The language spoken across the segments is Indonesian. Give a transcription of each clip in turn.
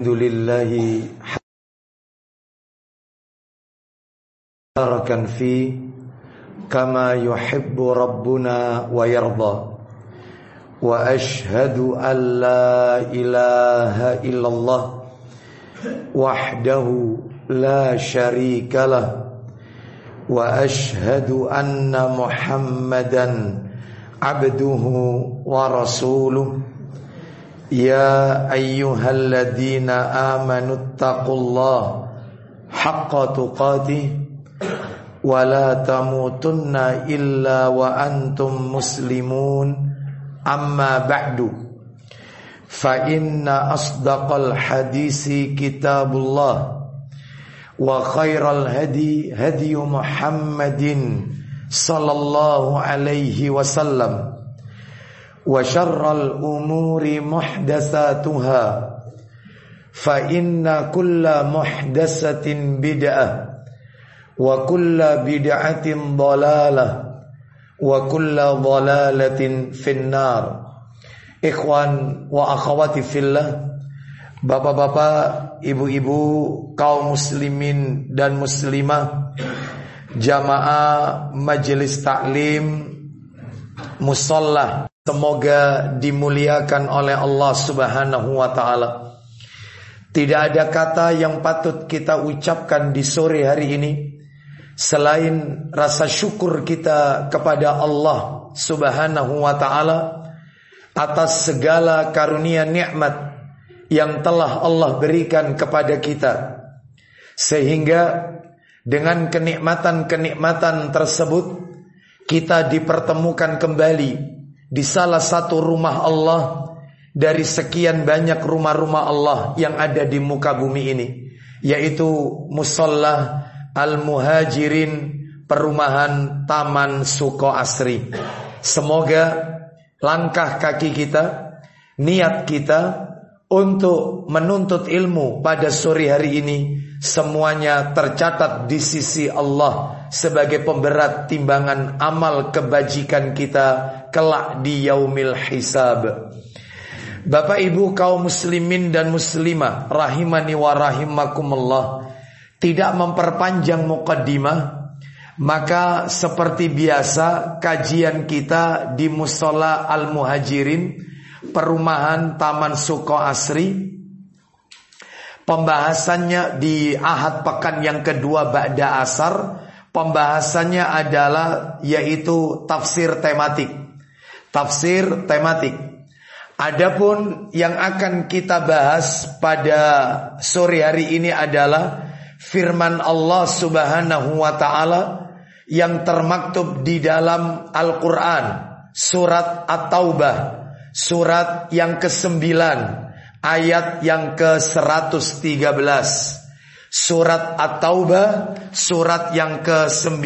الحمد لله باركا فيه كما يحب ربنا ويرضى. وأشهد أن لا إله إلا الله وحده لا شريك له. وأشهد أن محمدا عبده ورسوله. يا أيها الذين آمنوا اتقوا الله حق تقاته ولا تموتن إلا وأنتم مسلمون أما بعد فإن أصدق الحديث كتاب الله وخير الهدي هدي محمد صلى الله عليه وسلم وشر الأمور محدثاتها فإن كل محدثة بدعة وكل بدعة ضلالة وكل ضلالة في النار Ikhwan wa akhwati fillah Bapak-bapak, ibu-ibu, kaum muslimin dan muslimah Jamaah majelis taklim Musallah Semoga dimuliakan oleh Allah Subhanahu wa taala. Tidak ada kata yang patut kita ucapkan di sore hari ini selain rasa syukur kita kepada Allah Subhanahu wa taala atas segala karunia nikmat yang telah Allah berikan kepada kita. Sehingga dengan kenikmatan-kenikmatan tersebut kita dipertemukan kembali di salah satu rumah Allah dari sekian banyak rumah-rumah Allah yang ada di muka bumi ini yaitu musalla al-muhajirin perumahan Taman Suko Asri. Semoga langkah kaki kita, niat kita untuk menuntut ilmu pada sore hari ini semuanya tercatat di sisi Allah sebagai pemberat timbangan amal kebajikan kita kelak di yaumil hisab. Bapak Ibu kaum muslimin dan muslimah rahimani wa rahimakumullah tidak memperpanjang mukaddimah maka seperti biasa kajian kita di musola al-muhajirin perumahan Taman Suko Asri Pembahasannya di ahad pekan yang kedua Ba'da Asar Pembahasannya adalah yaitu tafsir tematik tafsir tematik. Adapun yang akan kita bahas pada sore hari ini adalah firman Allah Subhanahu wa taala yang termaktub di dalam Al-Qur'an surat At-Taubah surat yang ke-9 ayat yang ke-113 surat At-Taubah surat yang ke-9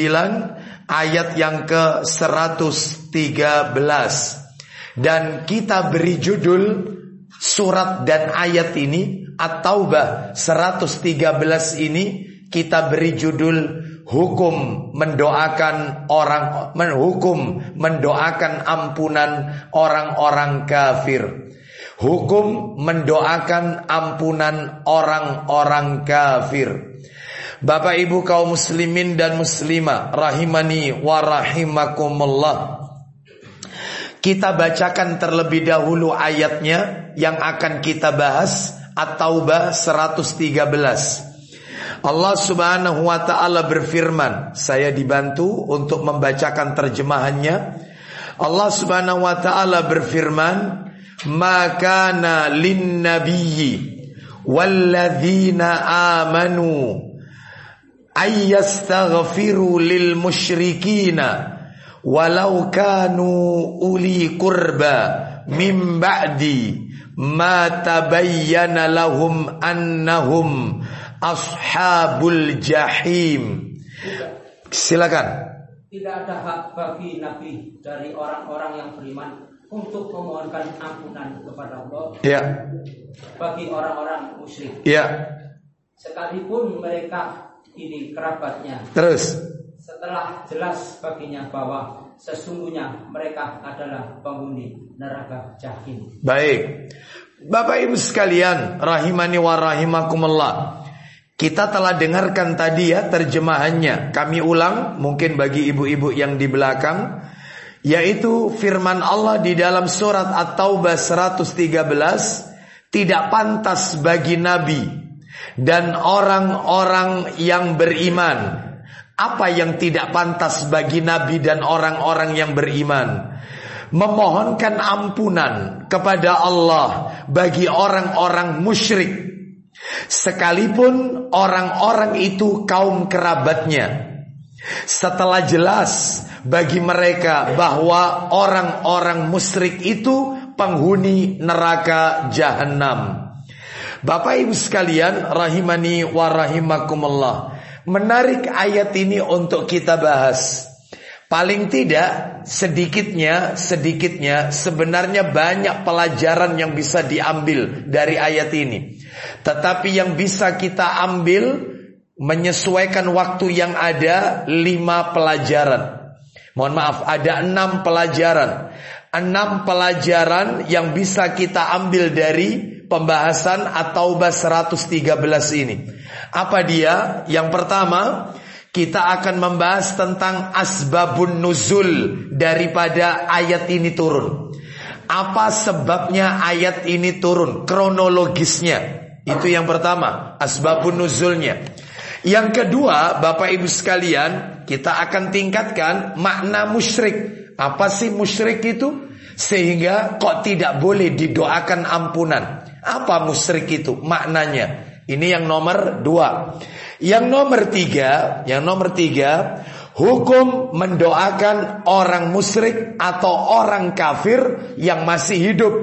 ayat yang ke-113 dan kita beri judul surat dan ayat ini At-Taubah 113 ini kita beri judul hukum mendoakan orang menghukum mendoakan ampunan orang-orang kafir. Hukum mendoakan ampunan orang-orang kafir. Bapak Ibu kaum muslimin dan muslimah rahimani wa rahimakumullah. Kita bacakan terlebih dahulu ayatnya yang akan kita bahas At-Taubah 113. Allah Subhanahu wa taala berfirman, saya dibantu untuk membacakan terjemahannya. Allah Subhanahu wa taala berfirman, "Maka lin nabiyyi walladzina amanu ayyastaghfiru lil musyrikina walau kanu uli kurba mim ba'di ma tabayyana lahum annahum ashabul jahim. Silakan. Tidak ada hak bagi nabi dari orang-orang yang beriman untuk memohonkan ampunan kepada Allah ya bagi orang-orang musyrik ya sekalipun mereka ini kerabatnya. Terus setelah jelas baginya bahwa sesungguhnya mereka adalah penghuni neraka jahim. Baik. Bapak Ibu sekalian, rahimani wa rahimakumullah. Kita telah dengarkan tadi ya terjemahannya. Kami ulang mungkin bagi ibu-ibu yang di belakang yaitu firman Allah di dalam surat At-Taubah 113 tidak pantas bagi nabi dan orang-orang yang beriman. Apa yang tidak pantas bagi nabi dan orang-orang yang beriman? Memohonkan ampunan kepada Allah bagi orang-orang musyrik Sekalipun orang-orang itu kaum kerabatnya Setelah jelas bagi mereka bahwa orang-orang musyrik itu penghuni neraka jahanam Bapak ibu sekalian rahimani wa rahimakumullah. Menarik ayat ini untuk kita bahas. Paling tidak sedikitnya sedikitnya sebenarnya banyak pelajaran yang bisa diambil dari ayat ini. Tetapi yang bisa kita ambil menyesuaikan waktu yang ada lima pelajaran. Mohon maaf, ada enam pelajaran. Enam pelajaran yang bisa kita ambil dari pembahasan atau 113 ini. Apa dia? Yang pertama, kita akan membahas tentang asbabun nuzul daripada ayat ini turun. Apa sebabnya ayat ini turun? Kronologisnya. Itu yang pertama, asbabun nuzulnya. Yang kedua, Bapak Ibu sekalian, kita akan tingkatkan makna musyrik. Apa sih musyrik itu? Sehingga kok tidak boleh didoakan ampunan. Apa musyrik itu? Maknanya. Ini yang nomor dua. Yang nomor tiga, yang nomor tiga, hukum mendoakan orang musyrik atau orang kafir yang masih hidup.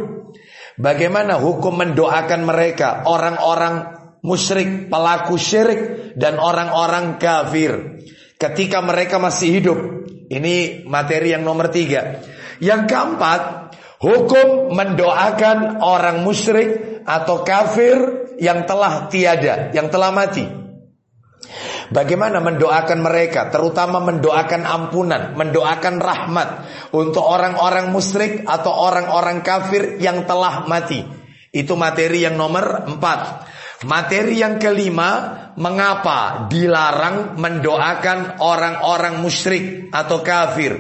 Bagaimana hukum mendoakan mereka, orang-orang musyrik, pelaku syirik, dan orang-orang kafir. Ketika mereka masih hidup. Ini materi yang nomor tiga. Yang keempat, hukum mendoakan orang musyrik atau kafir yang telah tiada, yang telah mati. Bagaimana mendoakan mereka, terutama mendoakan ampunan, mendoakan rahmat untuk orang-orang musyrik atau orang-orang kafir yang telah mati. Itu materi yang nomor empat. Materi yang kelima, mengapa dilarang mendoakan orang-orang musyrik atau kafir?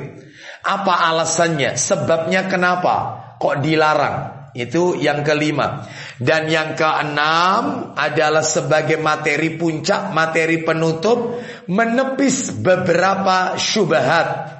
Apa alasannya? Sebabnya kenapa? Kok dilarang? Itu yang kelima. Dan yang keenam adalah sebagai materi puncak, materi penutup, menepis beberapa syubhat.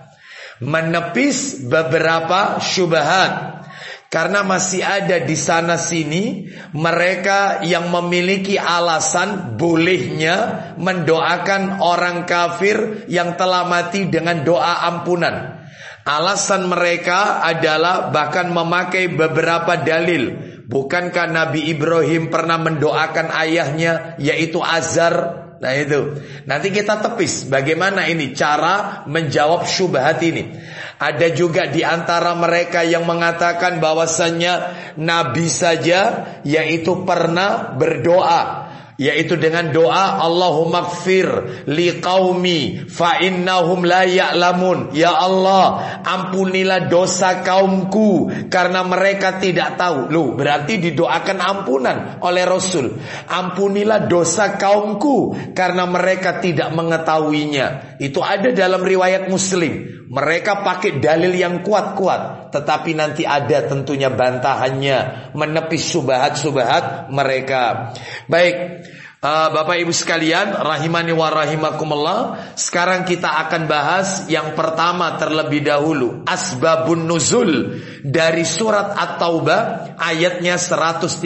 Menepis beberapa syubhat. Karena masih ada di sana sini mereka yang memiliki alasan bolehnya mendoakan orang kafir yang telah mati dengan doa ampunan. Alasan mereka adalah bahkan memakai beberapa dalil. Bukankah Nabi Ibrahim pernah mendoakan ayahnya yaitu Azar? Nah itu. Nanti kita tepis bagaimana ini cara menjawab syubhat ini. Ada juga di antara mereka yang mengatakan bahwasannya Nabi saja yaitu pernah berdoa yaitu dengan doa Allahumma gfir li qaumi fa innahum la ya'lamun. Ya Allah ampunilah dosa kaumku karena mereka tidak tahu. Lu berarti didoakan ampunan oleh Rasul. Ampunilah dosa kaumku karena mereka tidak mengetahuinya itu ada dalam riwayat Muslim. Mereka pakai dalil yang kuat-kuat. Tetapi nanti ada tentunya bantahannya. Menepis subahat-subahat mereka. Baik. Uh, Bapak Ibu sekalian, rahimani wa rahimakumullah. Sekarang kita akan bahas yang pertama terlebih dahulu, asbabun nuzul. Dari surat At-Taubah ayatnya 113.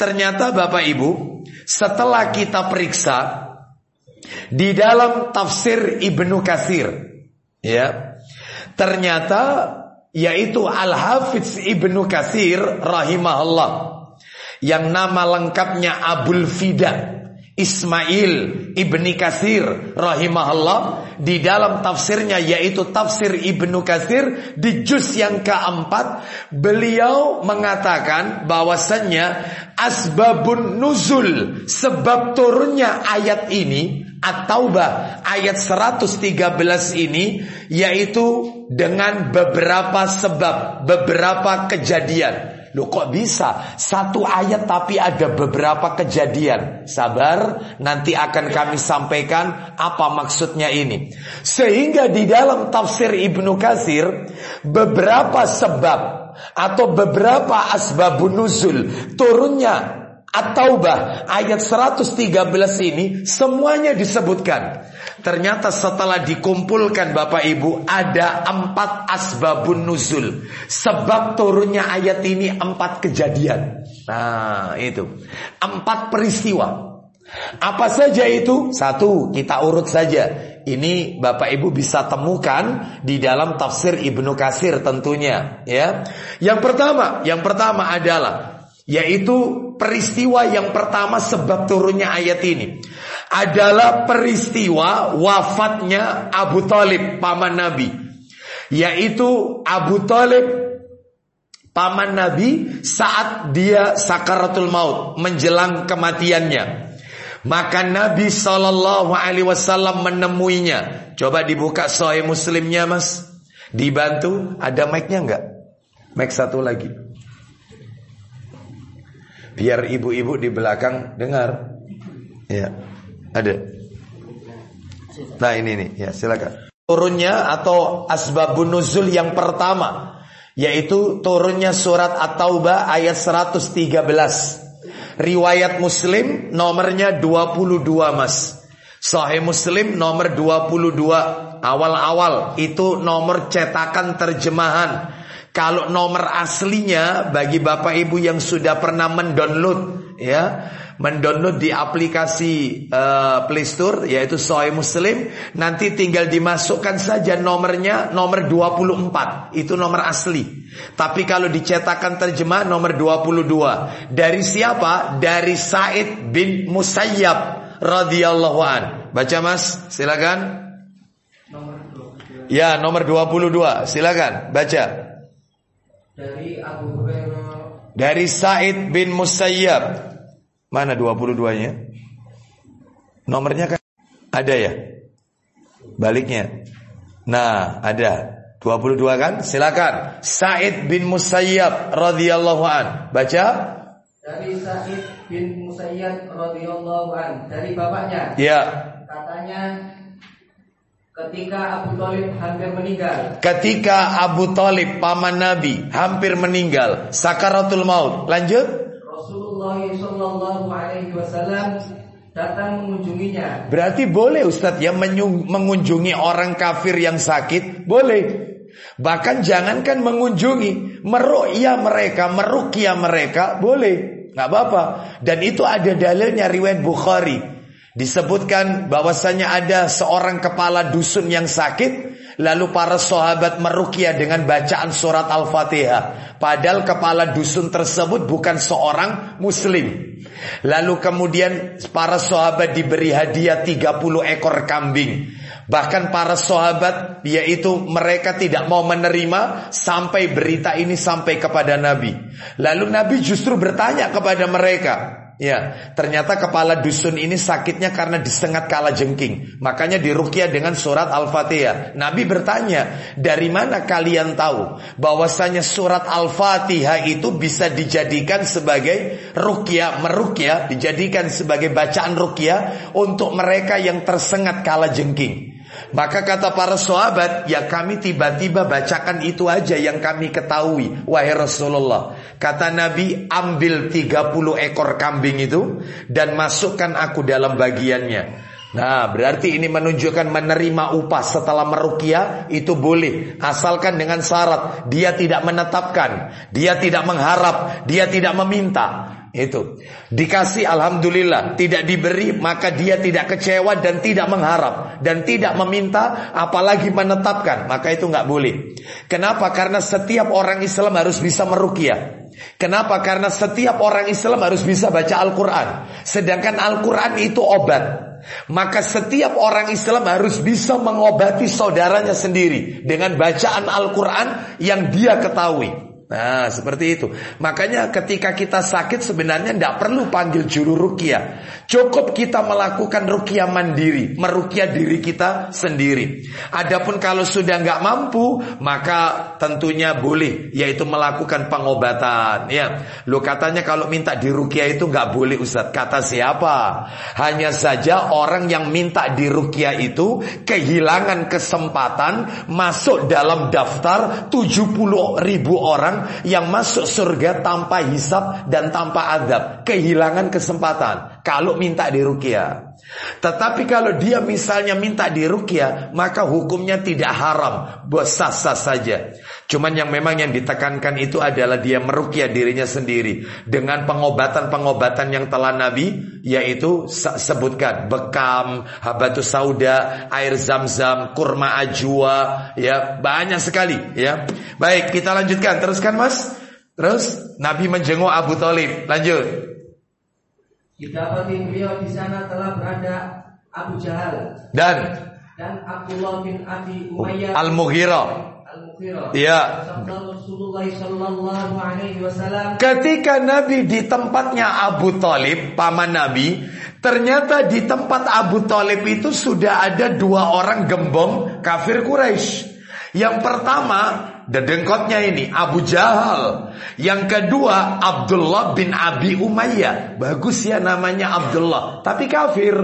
Ternyata Bapak Ibu, setelah kita periksa di dalam tafsir Ibnu Katsir, ya. Ternyata yaitu Al-Hafiz Ibnu Katsir rahimahullah. Yang nama lengkapnya Abul Fida Ismail Ibni Kasir rahimahullah di dalam tafsirnya yaitu tafsir Ibnu Kasir di juz yang keempat beliau mengatakan bahwasannya asbabun nuzul sebab turunnya ayat ini At-Taubah ayat 113 ini yaitu dengan beberapa sebab beberapa kejadian Loh kok bisa? Satu ayat tapi ada beberapa kejadian. Sabar, nanti akan kami sampaikan apa maksudnya ini. Sehingga di dalam tafsir Ibnu Katsir beberapa sebab atau beberapa asbabun nuzul turunnya At-Taubah ayat 113 ini semuanya disebutkan. Ternyata setelah dikumpulkan Bapak Ibu ada empat asbabun nuzul. Sebab turunnya ayat ini empat kejadian. Nah itu. Empat peristiwa. Apa saja itu? Satu, kita urut saja. Ini Bapak Ibu bisa temukan di dalam tafsir Ibnu Kasir tentunya, ya. Yang pertama, yang pertama adalah yaitu peristiwa yang pertama sebab turunnya ayat ini adalah peristiwa wafatnya Abu Talib paman Nabi. Yaitu Abu Talib paman Nabi saat dia sakaratul maut menjelang kematiannya. Maka Nabi Shallallahu Alaihi Wasallam menemuinya. Coba dibuka Sahih Muslimnya, Mas. Dibantu. Ada mic-nya enggak? Mic satu lagi. Biar ibu-ibu di belakang dengar. Ya, ada. Nah ini nih, ya silakan. Turunnya atau asbabun nuzul yang pertama yaitu turunnya surat At-Taubah ayat 113. Riwayat Muslim nomornya 22 Mas. Sahih Muslim nomor 22 awal-awal itu nomor cetakan terjemahan kalau nomor aslinya bagi Bapak Ibu yang sudah pernah mendownload ya, mendownload di aplikasi uh, Play Store yaitu Sahih Muslim, nanti tinggal dimasukkan saja nomornya nomor 24. Itu nomor asli. Tapi kalau dicetakkan terjemah nomor 22. Dari siapa? Dari Said bin Musayyab radhiyallahu an. Baca Mas, silakan. Ya, nomor 22. Silakan baca. Dari Abu Hurairah. Dari Said bin Musayyab. Mana 22-nya? Nomornya kan ada ya? Baliknya. Nah, ada. 22 kan? Silakan. Said bin Musayyab radhiyallahu an. Baca. Dari Said bin Musayyab radhiyallahu an. Dari bapaknya. Ya. Katanya Ketika Abu Talib hampir meninggal. Ketika Abu Talib paman Nabi hampir meninggal, sakaratul maut. Lanjut. Rasulullah Shallallahu Alaihi Wasallam datang mengunjunginya. Berarti boleh Ustadz ya mengunjungi orang kafir yang sakit, boleh. Bahkan jangankan mengunjungi, meruqyah mereka, meruqyah mereka, boleh. nggak apa-apa. Dan itu ada dalilnya riwayat Bukhari. Disebutkan bahwasanya ada seorang kepala dusun yang sakit Lalu para sahabat merukia dengan bacaan surat Al-Fatihah. Padahal kepala dusun tersebut bukan seorang muslim. Lalu kemudian para sahabat diberi hadiah 30 ekor kambing. Bahkan para sahabat yaitu mereka tidak mau menerima sampai berita ini sampai kepada Nabi. Lalu Nabi justru bertanya kepada mereka, Ya, ternyata kepala dusun ini sakitnya karena disengat kala jengking. Makanya dirukyah dengan surat Al-Fatihah. Nabi bertanya, dari mana kalian tahu bahwasanya surat Al-Fatihah itu bisa dijadikan sebagai rukyah, merukyah, dijadikan sebagai bacaan rukyah untuk mereka yang tersengat kala jengking. Maka kata para sahabat, ya kami tiba-tiba bacakan itu aja yang kami ketahui. Wahai Rasulullah. Kata Nabi, ambil 30 ekor kambing itu dan masukkan aku dalam bagiannya. Nah berarti ini menunjukkan menerima upah setelah merukia itu boleh Asalkan dengan syarat Dia tidak menetapkan Dia tidak mengharap Dia tidak meminta itu dikasih alhamdulillah, tidak diberi maka dia tidak kecewa dan tidak mengharap dan tidak meminta apalagi menetapkan, maka itu nggak boleh. Kenapa? Karena setiap orang Islam harus bisa meruqyah. Kenapa? Karena setiap orang Islam harus bisa baca Al-Qur'an. Sedangkan Al-Qur'an itu obat. Maka setiap orang Islam harus bisa mengobati saudaranya sendiri dengan bacaan Al-Qur'an yang dia ketahui. Nah, seperti itu. Makanya ketika kita sakit sebenarnya tidak perlu panggil juru rukia. Cukup kita melakukan rukia mandiri, merukia diri kita sendiri. Adapun kalau sudah nggak mampu, maka tentunya boleh, yaitu melakukan pengobatan. Ya, lo katanya kalau minta dirukia itu nggak boleh Ustaz. Kata siapa? Hanya saja orang yang minta dirukia itu kehilangan kesempatan masuk dalam daftar 70 ribu orang yang masuk surga tanpa hisap dan tanpa adab. Kehilangan kesempatan. Kalau minta dirukia. Tetapi kalau dia misalnya minta dirukia, maka hukumnya tidak haram, sah-sah saja. Cuman yang memang yang ditekankan itu adalah dia merukia dirinya sendiri dengan pengobatan-pengobatan yang telah Nabi yaitu sebutkan bekam, habatus sauda, air zam-zam, kurma ajwa, ya banyak sekali ya. Baik, kita lanjutkan teruskan Mas. Terus Nabi menjenguk Abu Talib. Lanjut. Didapati beliau di sana telah berada Abu Jahal dan dan Abdullah bin Abi Umayyah Al-Mughirah. Wasallam Ketika Nabi di tempatnya Abu Talib, paman Nabi, ternyata di tempat Abu Talib itu sudah ada dua orang gembong kafir Quraisy. Yang pertama dedengkotnya ini Abu Jahal. Yang kedua Abdullah bin Abi Umayyah. Bagus ya namanya Abdullah, tapi kafir.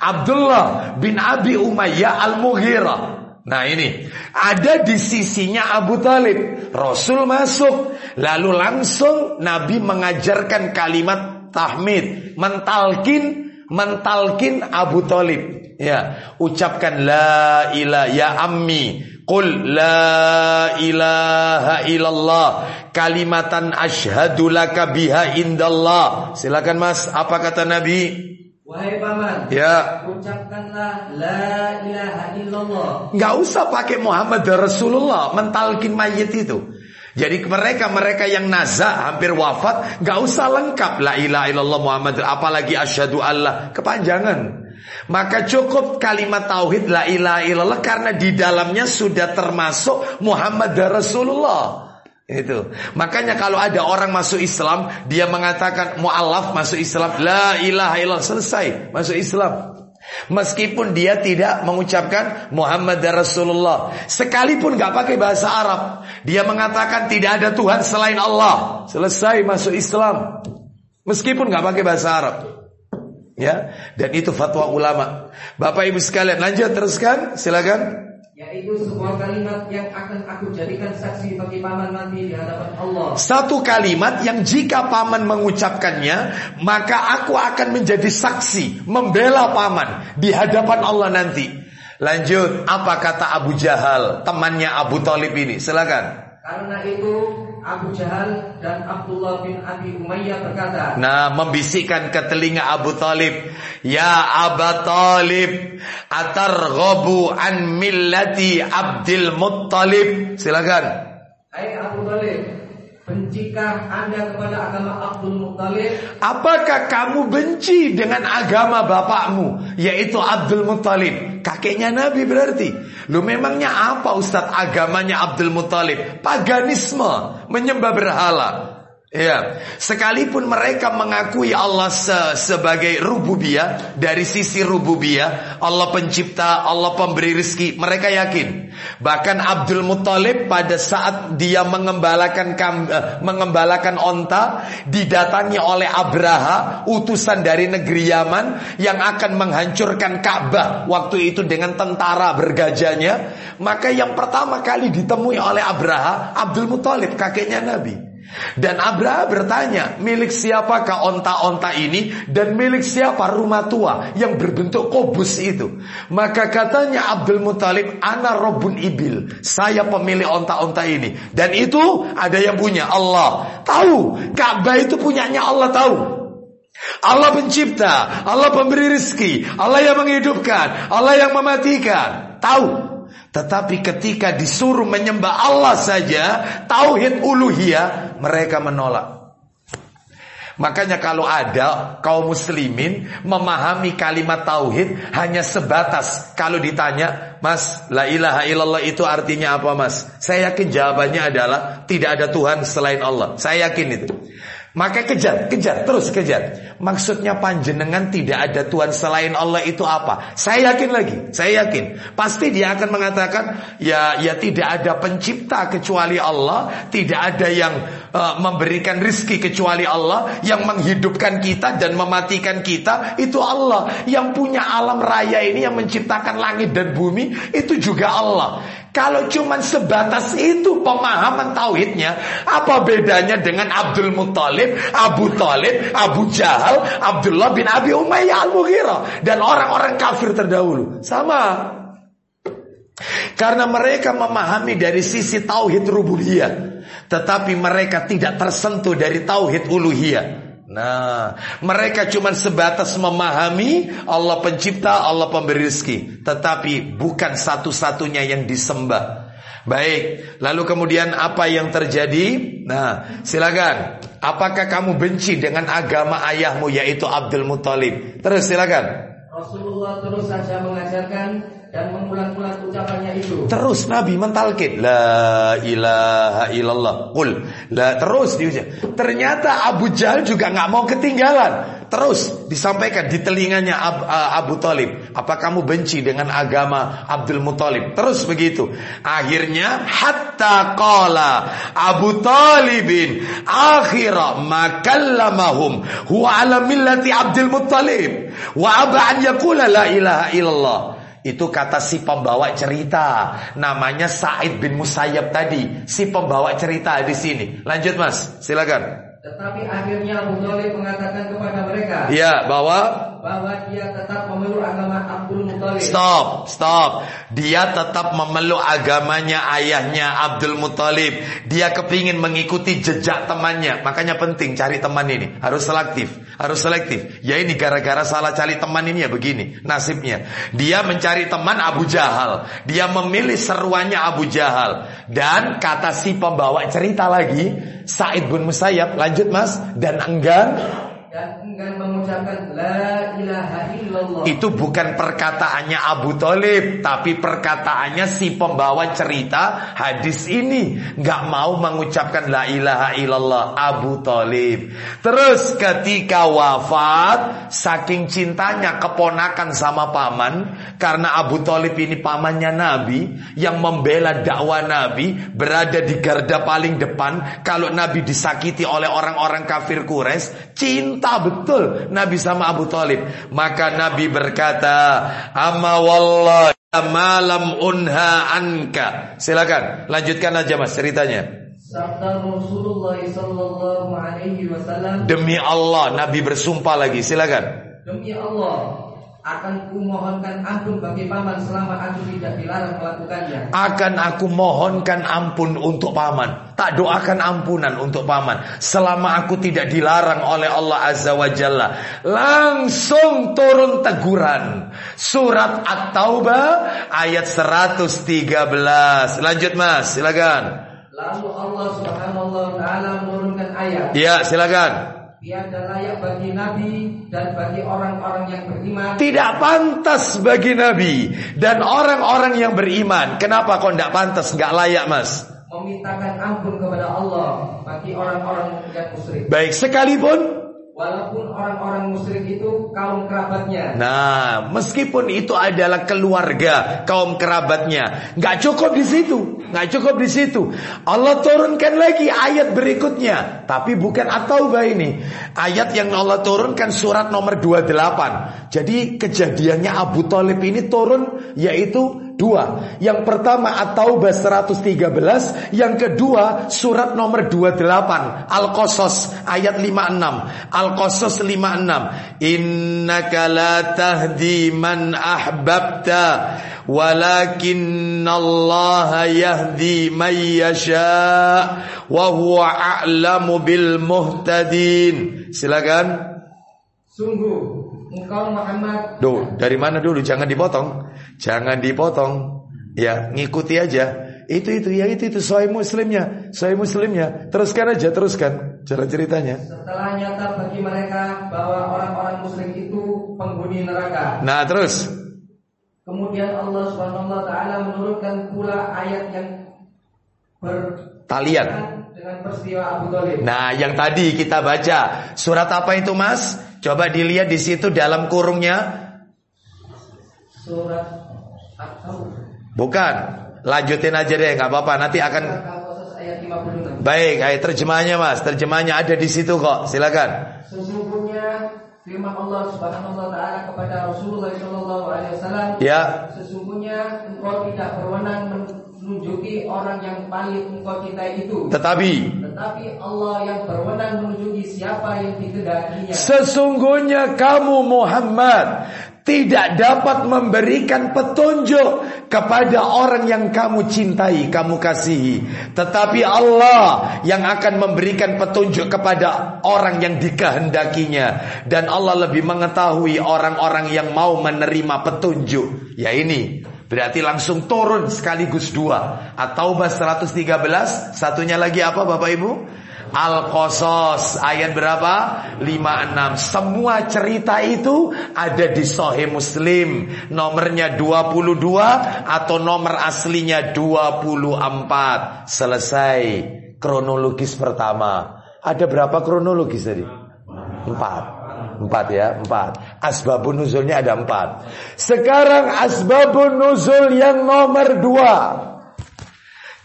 Abdullah bin Abi Umayyah Al-Mughirah. Nah ini ada di sisinya Abu Talib. Rasul masuk, lalu langsung Nabi mengajarkan kalimat tahmid, mentalkin, mentalkin Abu Talib. Ya, ucapkan la ilaha ya ammi Qul la ilaha illallah kalimatan asyhadu laka biha indallah. Silakan Mas, apa kata Nabi? Wahai paman, ya. ucapkanlah la ilaha illallah. Enggak usah pakai Muhammad Rasulullah mentalkin mayit itu. Jadi mereka-mereka yang nazak hampir wafat nggak usah lengkap la ilaha illallah Muhammad apalagi asyhadu Allah kepanjangan. Maka cukup kalimat tauhid la ilaha illallah karena di dalamnya sudah termasuk Muhammad Rasulullah. Itu. Makanya kalau ada orang masuk Islam, dia mengatakan mualaf masuk Islam, la ilaha illallah. Selesai. Masuk Islam. Meskipun dia tidak mengucapkan Muhammad dan Rasulullah. Sekalipun gak pakai bahasa Arab Dia mengatakan tidak ada Tuhan selain Allah. Selesai masuk Islam. Meskipun gak pakai bahasa Arab. Ya, dan itu fatwa ulama. Bapak Ibu sekalian, lanjut teruskan, silakan. Yaitu sebuah kalimat yang akan aku jadikan saksi bagi paman nanti di hadapan Allah. Satu kalimat yang jika paman mengucapkannya, maka aku akan menjadi saksi membela paman di hadapan Allah nanti. Lanjut, apa kata Abu Jahal, temannya Abu Talib ini? Silakan. Karena itu Abu Jahal dan Abdullah bin Abi Umayyah berkata Nah membisikkan ke telinga Abu Talib. Ya Abu Talib Atarghabu an millati Abdul Muttalib. Silakan. Hai Abu Talib Bencikah anda kepada agama Abdul Muttalib? Apakah kamu benci dengan agama bapakmu Yaitu Abdul Muttalib? Kakeknya Nabi berarti Lu memangnya apa Ustadz? Agamanya Abdul Muttalib Paganisme. Menyembah berhala Ya, sekalipun mereka mengakui Allah se sebagai rububiyah dari sisi rububiyah, Allah pencipta, Allah pemberi rizki, mereka yakin. Bahkan Abdul Muthalib pada saat dia mengembalakan uh, mengembalakan onta, didatangi oleh Abraha, utusan dari negeri Yaman yang akan menghancurkan Ka'bah waktu itu dengan tentara bergajahnya, maka yang pertama kali ditemui oleh Abraha, Abdul Muthalib kakeknya Nabi. Dan Abraha bertanya, milik siapakah onta-onta ini dan milik siapa rumah tua yang berbentuk kobus itu? Maka katanya Abdul Muthalib, ana robun ibil. Saya pemilik onta-onta ini. Dan itu ada yang punya Allah. Tahu, Ka'bah itu punyanya Allah tahu. Allah pencipta, Allah pemberi rizki, Allah yang menghidupkan, Allah yang mematikan. Tahu. Tetapi ketika disuruh menyembah Allah saja, tauhid uluhiyah, mereka menolak. Makanya kalau ada kaum muslimin memahami kalimat tauhid hanya sebatas kalau ditanya, "Mas, la ilaha illallah itu artinya apa, Mas?" Saya yakin jawabannya adalah tidak ada Tuhan selain Allah. Saya yakin itu. Maka kejar, kejar, terus kejar. Maksudnya panjenengan tidak ada Tuhan selain Allah itu apa? Saya yakin lagi, saya yakin. Pasti dia akan mengatakan, ya, ya tidak ada pencipta kecuali Allah, tidak ada yang uh, memberikan rizki kecuali Allah, yang menghidupkan kita dan mematikan kita itu Allah. Yang punya alam raya ini yang menciptakan langit dan bumi itu juga Allah. Kalau cuma sebatas itu pemahaman tauhidnya, apa bedanya dengan Abdul Muthalib, Abu Talib, Abu Jahal, Abdullah bin Abi Umayyah al-Mughirah dan orang-orang kafir terdahulu? Sama. Karena mereka memahami dari sisi tauhid rububiyah, tetapi mereka tidak tersentuh dari tauhid uluhiyah. Nah, mereka cuma sebatas memahami Allah pencipta, Allah pemberi rezeki, tetapi bukan satu-satunya yang disembah. Baik, lalu kemudian apa yang terjadi? Nah, silakan. Apakah kamu benci dengan agama ayahmu yaitu Abdul Muthalib? Terus silakan. Rasulullah terus saja mengajarkan dan mengulang-ulang ucapannya itu. Terus Nabi mentalkin la ilaha illallah. Qul la terus diucap. Ternyata Abu Jahal juga nggak mau ketinggalan. Terus disampaikan di telinganya Ab, Abu Talib. Apa kamu benci dengan agama Abdul Muthalib? Terus begitu. Akhirnya hatta qala Abu Talibin akhira makallamahum huwa ala millati Abdul Muthalib wa aba an yaqula la ilaha illallah. Itu kata si pembawa cerita. Namanya Said bin Musayyab tadi. Si pembawa cerita di sini. Lanjut mas, silakan. Tetapi akhirnya Abu Talib mengatakan kepada mereka. Ya, bahwa bahwa dia tetap memeluk agama Abdul Muthalib. Stop, stop. Dia tetap memeluk agamanya ayahnya Abdul Muthalib. Dia kepingin mengikuti jejak temannya. Makanya penting cari teman ini. Harus selektif, harus selektif. Ya ini gara-gara salah cari teman ini ya begini nasibnya. Dia mencari teman Abu Jahal. Dia memilih seruannya Abu Jahal. Dan kata si pembawa cerita lagi, Said bin Musayyab, lanjut Mas, dan enggan dan enggan mengucapkan la ilaha illallah. Itu bukan perkataannya Abu Talib, tapi perkataannya si pembawa cerita hadis ini. Gak mau mengucapkan la ilaha illallah Abu Talib. Terus ketika wafat, saking cintanya keponakan sama paman, karena Abu Talib ini pamannya Nabi, yang membela dakwah Nabi, berada di garda paling depan, kalau Nabi disakiti oleh orang-orang kafir Quraisy, cinta cinta betul Nabi sama Abu Talib. Maka Nabi berkata, Amma wallah malam unha anka. Silakan, lanjutkan aja mas ceritanya. Sabda Rasulullah sallallahu alaihi wasallam. Demi Allah, Nabi bersumpah lagi. Silakan. Demi Allah, akan kumohonkan ampun bagi paman selama aku tidak dilarang melakukannya. Akan aku mohonkan ampun untuk paman. Tak doakan ampunan untuk paman selama aku tidak dilarang oleh Allah Azza wa Jalla. Langsung turun teguran. Surat At-Taubah ayat 113. Lanjut Mas, silakan. Lalu Allah Subhanahu wa taala menurunkan ayat. Ya, silakan tiada layak bagi Nabi dan bagi orang-orang yang beriman. Tidak pantas bagi Nabi dan orang-orang yang beriman. Kenapa kok tidak pantas, nggak layak, Mas? Memintakan ampun kepada Allah bagi orang-orang yang musyrik. Baik, sekalipun Walaupun orang-orang musyrik itu kaum kerabatnya. Nah, meskipun itu adalah keluarga kaum kerabatnya, nggak cukup di situ, nggak cukup di situ. Allah turunkan lagi ayat berikutnya, tapi bukan at-taubah ini. Ayat yang Allah turunkan surat nomor 28. Jadi kejadiannya Abu Talib ini turun yaitu dua. Yang pertama At-Taubah 113, yang kedua surat nomor 28 Al-Qasas ayat 56. Al-Qasas 56. Innaka la tahdi man ahbabta walakin Allah yahdi man yasha wa huwa a'lamu bil muhtadin. Silakan. Sungguh engkau Muhammad. Duh, dari mana dulu? Jangan dipotong. Jangan dipotong. Ya, ngikuti aja. Itu itu ya itu itu Sahih Muslimnya, Sahih Muslimnya. Teruskan aja, teruskan jalan ceritanya. Setelah nyata bagi mereka bahwa orang-orang muslim itu penghuni neraka. Nah, terus Kemudian Allah Subhanahu wa taala menurunkan pula ayat yang ber talian. dengan peristiwa Abu Thalib. Nah, yang tadi kita baca surat apa itu, Mas? Coba dilihat di situ dalam kurungnya. Surat. Bukan. Lanjutin aja deh, nggak apa-apa. Nanti akan Al-Qasas ayat 56. baik. Ayat terjemahnya, Mas. Terjemahnya ada di situ kok. Silakan. Sesungguhnya firman Allah Subhanahu wa taala kepada Rasulullah sallallahu alaihi wasallam, Ya. sesungguhnya engkau tidak berwenang menunjuki orang yang paling engkau cintai itu. Tetapi Tetapi Allah yang berwenang menunjuki siapa yang dikehendakinya. Sesungguhnya kamu Muhammad tidak dapat memberikan petunjuk kepada orang yang kamu cintai, kamu kasihi. Tetapi Allah yang akan memberikan petunjuk kepada orang yang dikehendakinya. Dan Allah lebih mengetahui orang-orang yang mau menerima petunjuk. Ya ini, berarti langsung turun sekaligus dua. At-Taubah 113, satunya lagi apa Bapak Ibu? Al-Qasas. Ayat berapa? 56 Semua cerita itu ada di Sahih Muslim. Nomornya 22 Atau nomor aslinya 24 Selesai. Kronologis pertama. Ada berapa kronologis tadi? Empat. Empat ya, empat. Asbabun nuzulnya ada empat. Sekarang asbabun nuzul yang nomor dua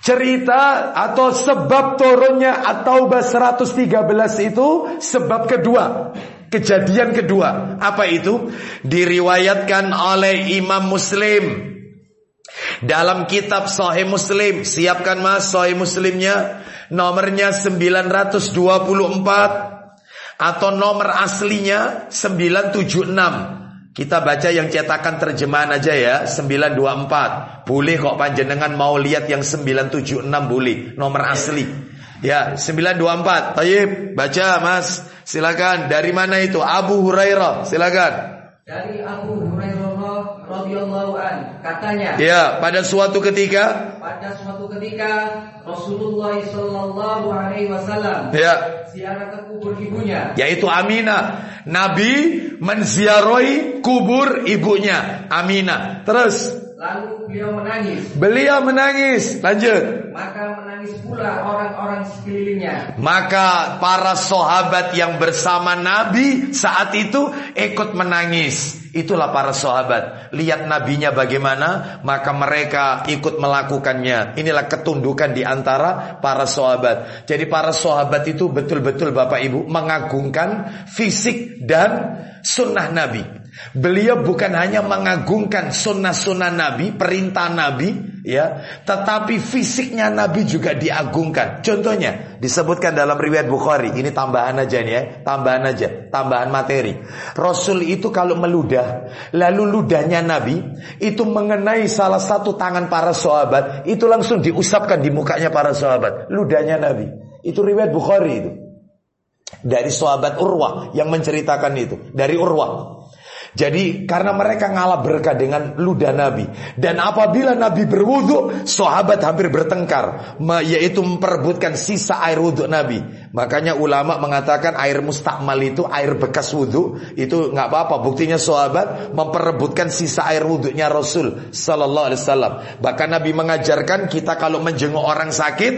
Cerita atau sebab turunnya At-Taubah 113 itu sebab kedua. Kejadian kedua. Apa itu? Diriwayatkan oleh Imam Muslim. Dalam kitab Sahih Muslim. Siapkan mas Sahih Muslimnya. Nomornya 924. Atau nomor aslinya 976. Kita baca yang cetakan terjemahan aja ya 924 Boleh kok panjenengan mau lihat yang 976 boleh. Nomor asli. Ya 924 Tayyip baca mas. Silakan. Dari mana itu? Abu Hurairah. Silakan. Dari Abu Hurairah radhiyallahu an katanya Ya pada suatu ketika pada suatu ketika Rasulullah sallallahu alaihi wasallam Ya ziarah ke kubur ibunya yaitu Aminah. Nabi menziarahi kubur ibunya Aminah. Terus lalu beliau menangis beliau menangis. Lanjut. maka menangis pula orang-orang sekelilingnya Maka para sahabat yang bersama Nabi saat itu ikut menangis. Itulah para sahabat. Lihat nabinya bagaimana, maka mereka ikut melakukannya. Inilah ketundukan di antara para sahabat. Jadi para sahabat itu betul-betul Bapak Ibu mengagungkan fisik dan sunnah Nabi. Beliau bukan hanya mengagungkan sunnah-sunnah Nabi, perintah Nabi, ya, tetapi fisiknya Nabi juga diagungkan. Contohnya disebutkan dalam riwayat Bukhari. Ini tambahan aja nih ya, tambahan aja, tambahan materi. Rasul itu kalau meludah, lalu ludahnya Nabi itu mengenai salah satu tangan para sahabat, itu langsung diusapkan di mukanya para sahabat. Ludahnya Nabi. Itu riwayat Bukhari itu. Dari sahabat Urwah yang menceritakan itu, dari Urwah. Jadi karena mereka ngalah berkah dengan ludah Nabi dan apabila Nabi berwudhu, sahabat hampir bertengkar, yaitu memperebutkan sisa air wudhu Nabi. Makanya ulama mengatakan air mustakmal itu air bekas wudhu itu nggak apa-apa. Buktinya sahabat memperebutkan sisa air wudhunya Rasul Sallallahu Alaihi Wasallam. Bahkan Nabi mengajarkan kita kalau menjenguk orang sakit,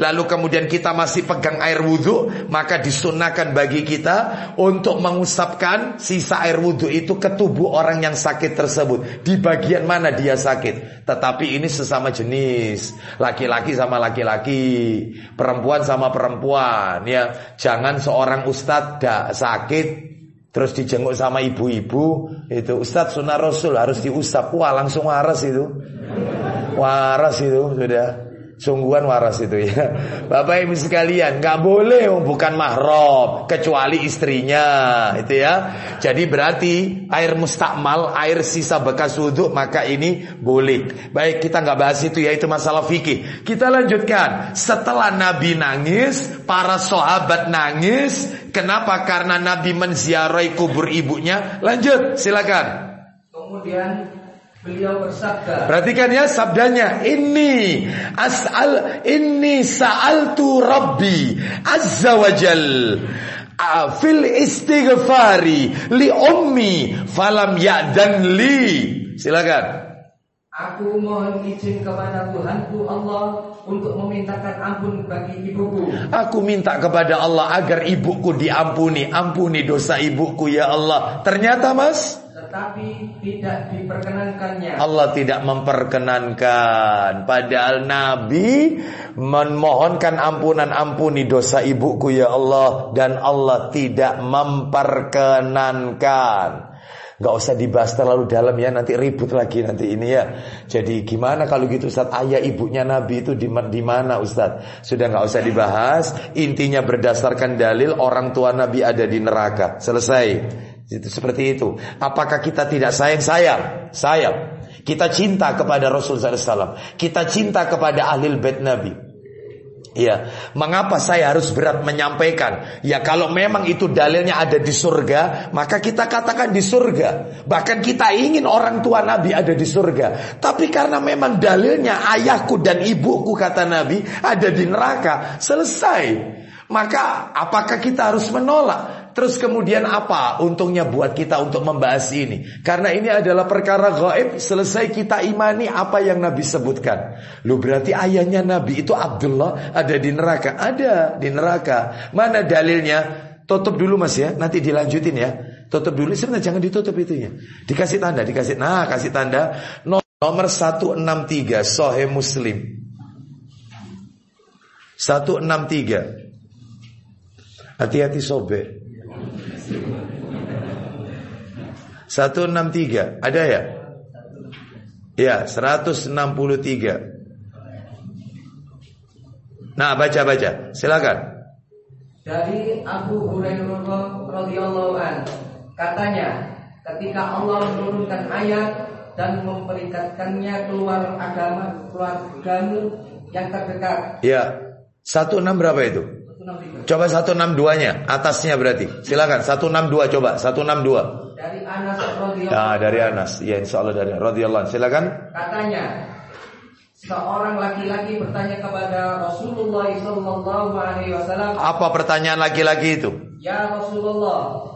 lalu kemudian kita masih pegang air wudhu, maka disunahkan bagi kita untuk mengusapkan sisa air wudhu itu ke tubuh orang yang sakit tersebut. Di bagian mana dia sakit? Tetapi ini sesama jenis. Laki-laki sama laki-laki. Perempuan sama perempuan ya. Jangan seorang ustadz dak sakit Terus dijenguk sama ibu-ibu. Itu ustadz sunnah rasul harus diusap. Wah langsung waras itu. Waras itu sudah Sungguhan waras itu ya. Bapak ibu sekalian nggak boleh bukan mahram Kecuali istrinya Itu ya. Jadi berarti air mustakmal Air sisa bekas wudhu Maka ini boleh. Baik kita nggak bahas itu ya Itu masalah fikih. Kita lanjutkan. Setelah Nabi nangis Para sahabat nangis Kenapa? Karena Nabi menziarahi kubur ibunya. Lanjut silakan. Kemudian Beliau bersabda. Perhatikan ya sabdanya. Ini as'al ini sa'altu Rabbi azza wa jal. Fil istighfari li ummi falam ya'dan li. Silakan. Aku mohon izin kepada Tuhanku Allah untuk memintakan ampun bagi ibuku. Aku minta kepada Allah agar ibuku diampuni. Ampuni dosa ibuku ya Allah. Ternyata mas, tetapi tidak diperkenankannya. Allah tidak memperkenankan. Padahal Nabi memohonkan ampunan ampuni dosa ibuku ya Allah dan Allah tidak memperkenankan. Gak usah dibahas terlalu dalam ya nanti ribut lagi nanti ini ya. Jadi gimana kalau gitu Ustaz ayah ibunya Nabi itu di, di mana Ustaz? Sudah gak usah dibahas. Intinya berdasarkan dalil orang tua Nabi ada di neraka. Selesai. Itu seperti itu. Apakah kita tidak sayang? Sayang. Sayang. Kita cinta kepada Rasul SAW. Kita cinta kepada ahli bait Nabi. Ya, mengapa saya harus berat menyampaikan? Ya kalau memang itu dalilnya ada di surga, maka kita katakan di surga. Bahkan kita ingin orang tua Nabi ada di surga. Tapi karena memang dalilnya ayahku dan ibuku kata Nabi ada di neraka, selesai. Maka apakah kita harus menolak? Terus kemudian apa untungnya buat kita untuk membahas ini? Karena ini adalah perkara gaib, selesai kita imani apa yang Nabi sebutkan. Lu berarti ayahnya Nabi itu Abdullah ada di neraka? Ada di neraka. Mana dalilnya? Tutup dulu Mas ya, nanti dilanjutin ya. Tutup dulu sebenarnya jangan ditutup itunya. Dikasih tanda, dikasih. Nah, kasih tanda nomor 163 Sahih Muslim. 163 Hati-hati sobek 163 Ada ya? Ya 163 Nah baca-baca Silakan. Dari Abu Hurairah radhiyallahu an Katanya Ketika Allah menurunkan ayat Dan memperikatkannya keluar agama Keluargamu yang terdekat. Ya 16 berapa itu? 163. Coba 162-nya, atasnya berarti. Silakan 162 coba, 162. Dari Anas radhiyallahu Ya, dari Anas. Ya, insyaallah dari radhiyallahu Silakan. Katanya, seorang laki-laki bertanya kepada Rasulullah sallallahu alaihi wasallam. Apa pertanyaan laki-laki itu? Ya Rasulullah,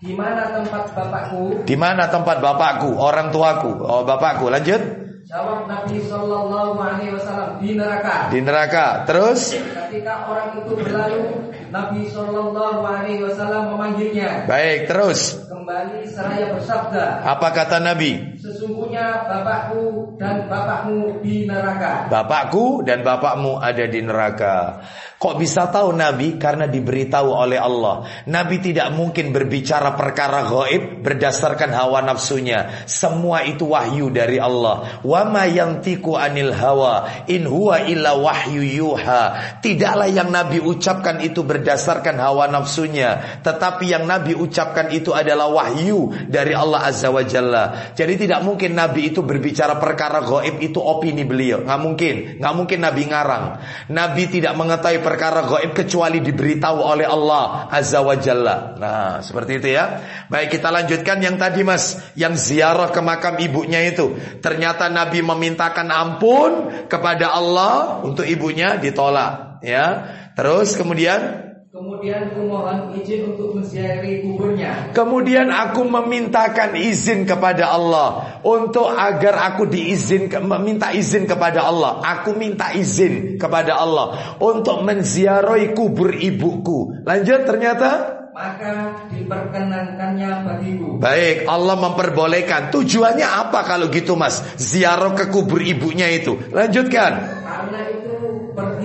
di mana tempat bapakku? Di mana tempat bapakku, orang tuaku? Oh, bapakku. Lanjut. Jawab Nabi Shallallahu Alaihi Wasallam di neraka. Di neraka. Terus? Ketika orang itu berlalu, Nabi Shallallahu Alaihi Wasallam memanggilnya. Baik. Terus? Kembali seraya bersabda. Apa kata Nabi? Sesungguhnya bapakku dan bapakmu di neraka. Bapakku dan bapakmu ada di neraka. Kok bisa tahu Nabi? Karena diberitahu oleh Allah. Nabi tidak mungkin berbicara perkara gaib berdasarkan hawa nafsunya. Semua itu wahyu dari Allah. Wa ma yantiku anil hawa in huwa illa wahyu yuha. Tidaklah yang Nabi ucapkan itu berdasarkan hawa nafsunya, tetapi yang Nabi ucapkan itu adalah wahyu dari Allah Azza wa Jalla. Jadi tidak mungkin Nabi itu berbicara perkara gaib itu opini beliau. Nggak mungkin. Nggak mungkin Nabi ngarang. Nabi tidak mengetahui perkara gaib kecuali diberitahu oleh Allah Azza wa Jalla. Nah, seperti itu ya. Baik, kita lanjutkan yang tadi Mas, yang ziarah ke makam ibunya itu. Ternyata Nabi memintakan ampun kepada Allah untuk ibunya ditolak, ya. Terus kemudian Kemudian aku mohon izin untuk menziarahi kuburnya. Kemudian aku memintakan izin kepada Allah untuk agar aku diizinkan meminta izin kepada Allah. Aku minta izin kepada Allah untuk menziarahi kubur ibuku. Lanjut ternyata maka diperkenankannya bagiku. Baik, Allah memperbolehkan. Tujuannya apa kalau gitu, Mas? Ziarah ke kubur ibunya itu. Lanjutkan. Karena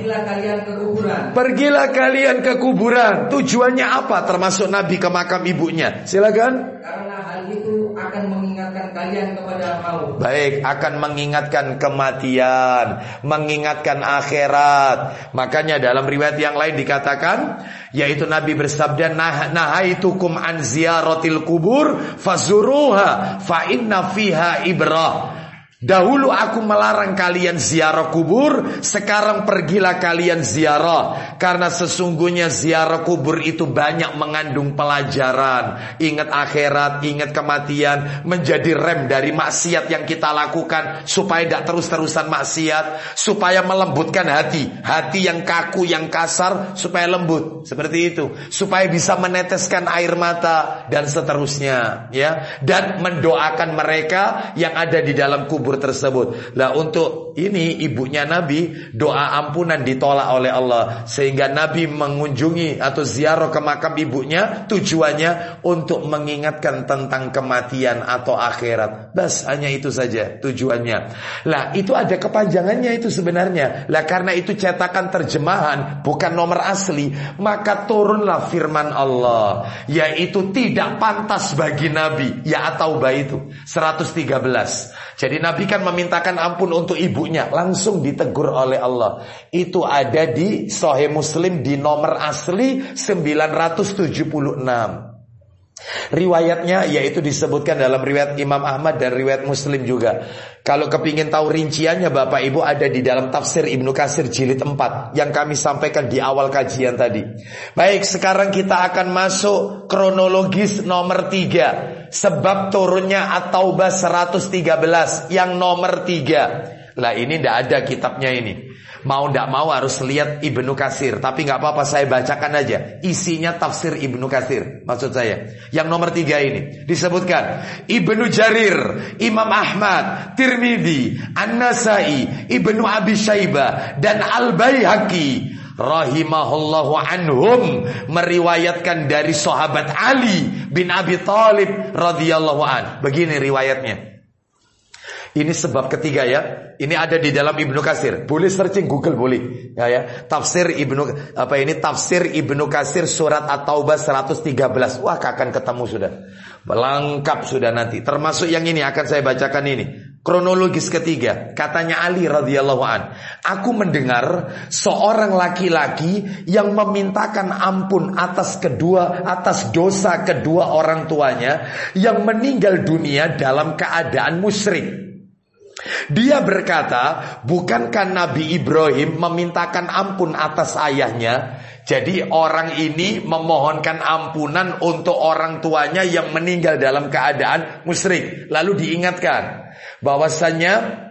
pergilah kalian ke kuburan. Pergilah kalian ke kuburan. Tujuannya apa? Termasuk Nabi ke makam ibunya. Silakan. Karena hal itu akan mengingatkan kalian kepada maut. Baik, akan mengingatkan kematian, mengingatkan akhirat. Makanya dalam riwayat yang lain dikatakan, yaitu Nabi bersabda, nah, "Nahaitukum an ziyaratil kubur fazuruha fa inna fiha ibrah." Dahulu aku melarang kalian ziarah kubur, sekarang pergilah kalian ziarah. Karena sesungguhnya ziarah kubur itu banyak mengandung pelajaran. Ingat akhirat, ingat kematian, menjadi rem dari maksiat yang kita lakukan. Supaya tidak terus-terusan maksiat, supaya melembutkan hati. Hati yang kaku, yang kasar, supaya lembut. Seperti itu. Supaya bisa meneteskan air mata, dan seterusnya. ya Dan mendoakan mereka yang ada di dalam kubur tersebut. Lah untuk ini ibunya Nabi doa ampunan ditolak oleh Allah sehingga Nabi mengunjungi atau ziarah ke makam ibunya tujuannya untuk mengingatkan tentang kematian atau akhirat. Bas hanya itu saja tujuannya. Lah itu ada kepanjangannya itu sebenarnya. Lah karena itu cetakan terjemahan bukan nomor asli, maka turunlah firman Allah yaitu tidak pantas bagi Nabi ya atau itu 113. Jadi Nabi kan memintakan ampun untuk ibunya. Langsung ditegur oleh Allah. Itu ada di Sahih Muslim di nomor asli 976 Riwayatnya yaitu disebutkan dalam riwayat Imam Ahmad dan riwayat Muslim juga. Kalau kepingin tahu rinciannya Bapak Ibu ada di dalam tafsir Ibnu Kasir jilid 4 yang kami sampaikan di awal kajian tadi. Baik, sekarang kita akan masuk kronologis nomor 3. Sebab turunnya At-Taubah 113 yang nomor 3. Lah ini tidak ada kitabnya ini. Mau tidak mau harus lihat Ibnu Kasir. Tapi nggak apa-apa saya bacakan aja. Isinya tafsir Ibnu Kasir. Maksud saya. Yang nomor tiga ini. Disebutkan. Ibnu Jarir. Imam Ahmad. Tirmidhi. An-Nasai. Ibnu Abi Syaibah. Dan Al-Bayhaqi rahimahullahu anhum meriwayatkan dari sahabat Ali bin Abi Thalib radhiyallahu an. Begini riwayatnya. Ini sebab ketiga ya. Ini ada di dalam Ibnu Kasir. Boleh searching Google boleh. Ya ya. Tafsir Ibnu apa ini tafsir Ibnu Kasir surat At-Taubah 113. Wah, akan ketemu sudah. Lengkap sudah nanti. Termasuk yang ini akan saya bacakan ini. Kronologis ketiga, katanya Ali radhiyallahu an, aku mendengar seorang laki-laki yang memintakan ampun atas kedua atas dosa kedua orang tuanya yang meninggal dunia dalam keadaan musyrik. Dia berkata, bukankah Nabi Ibrahim memintakan ampun atas ayahnya? Jadi orang ini memohonkan ampunan untuk orang tuanya yang meninggal dalam keadaan musyrik. Lalu diingatkan bahwasanya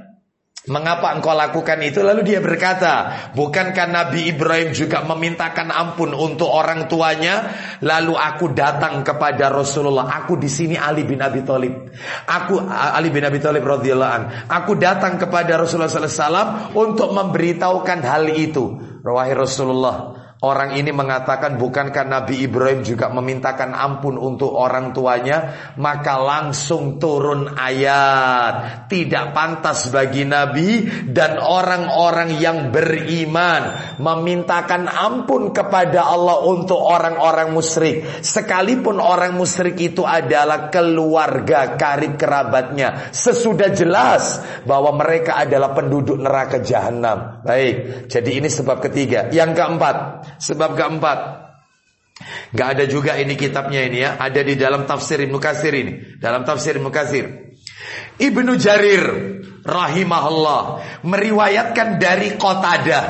Mengapa engkau lakukan itu? Lalu dia berkata, bukankah Nabi Ibrahim juga memintakan ampun untuk orang tuanya? Lalu aku datang kepada Rasulullah. Aku di sini Ali bin Abi Thalib. Aku Ali bin Abi Thalib radhiyallahu an. Aku datang kepada Rasulullah SAW untuk memberitahukan hal itu. Wahai Rasulullah, Orang ini mengatakan bukankah Nabi Ibrahim juga memintakan ampun untuk orang tuanya? Maka langsung turun ayat. Tidak pantas bagi Nabi dan orang-orang yang beriman Memintakan ampun kepada Allah untuk orang-orang musyrik. Sekalipun orang musyrik itu adalah keluarga karib kerabatnya. Sesudah jelas bahwa mereka adalah penduduk neraka jahanam. Baik, jadi ini sebab ketiga. Yang keempat Sebab keempat. Gak ada juga ini kitabnya ini ya. Ada di dalam tafsir Ibnu Kasir ini. Dalam tafsir Ibnu Kasir Ibnu Jarir Rahimahullah Meriwayatkan dari Qatadah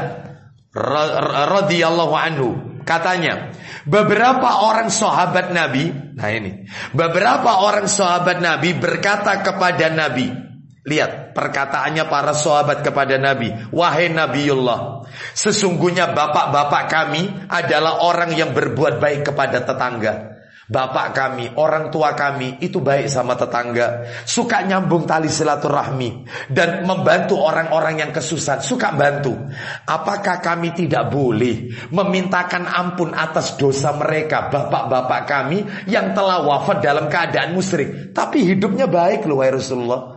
radhiyallahu anhu. Katanya Beberapa orang sahabat Nabi Nah ini Beberapa orang sahabat Nabi berkata kepada Nabi Lihat perkataannya para sahabat kepada Nabi. Wahai Nabiullah. Sesungguhnya bapak-bapak kami adalah orang yang berbuat baik kepada tetangga. Bapak kami, orang tua kami itu baik sama tetangga, suka nyambung tali silaturahmi dan membantu orang-orang yang kesusahan, suka bantu. Apakah kami tidak boleh memintakan ampun atas dosa mereka, bapak-bapak kami yang telah wafat dalam keadaan musyrik, tapi hidupnya baik loh Rasulullah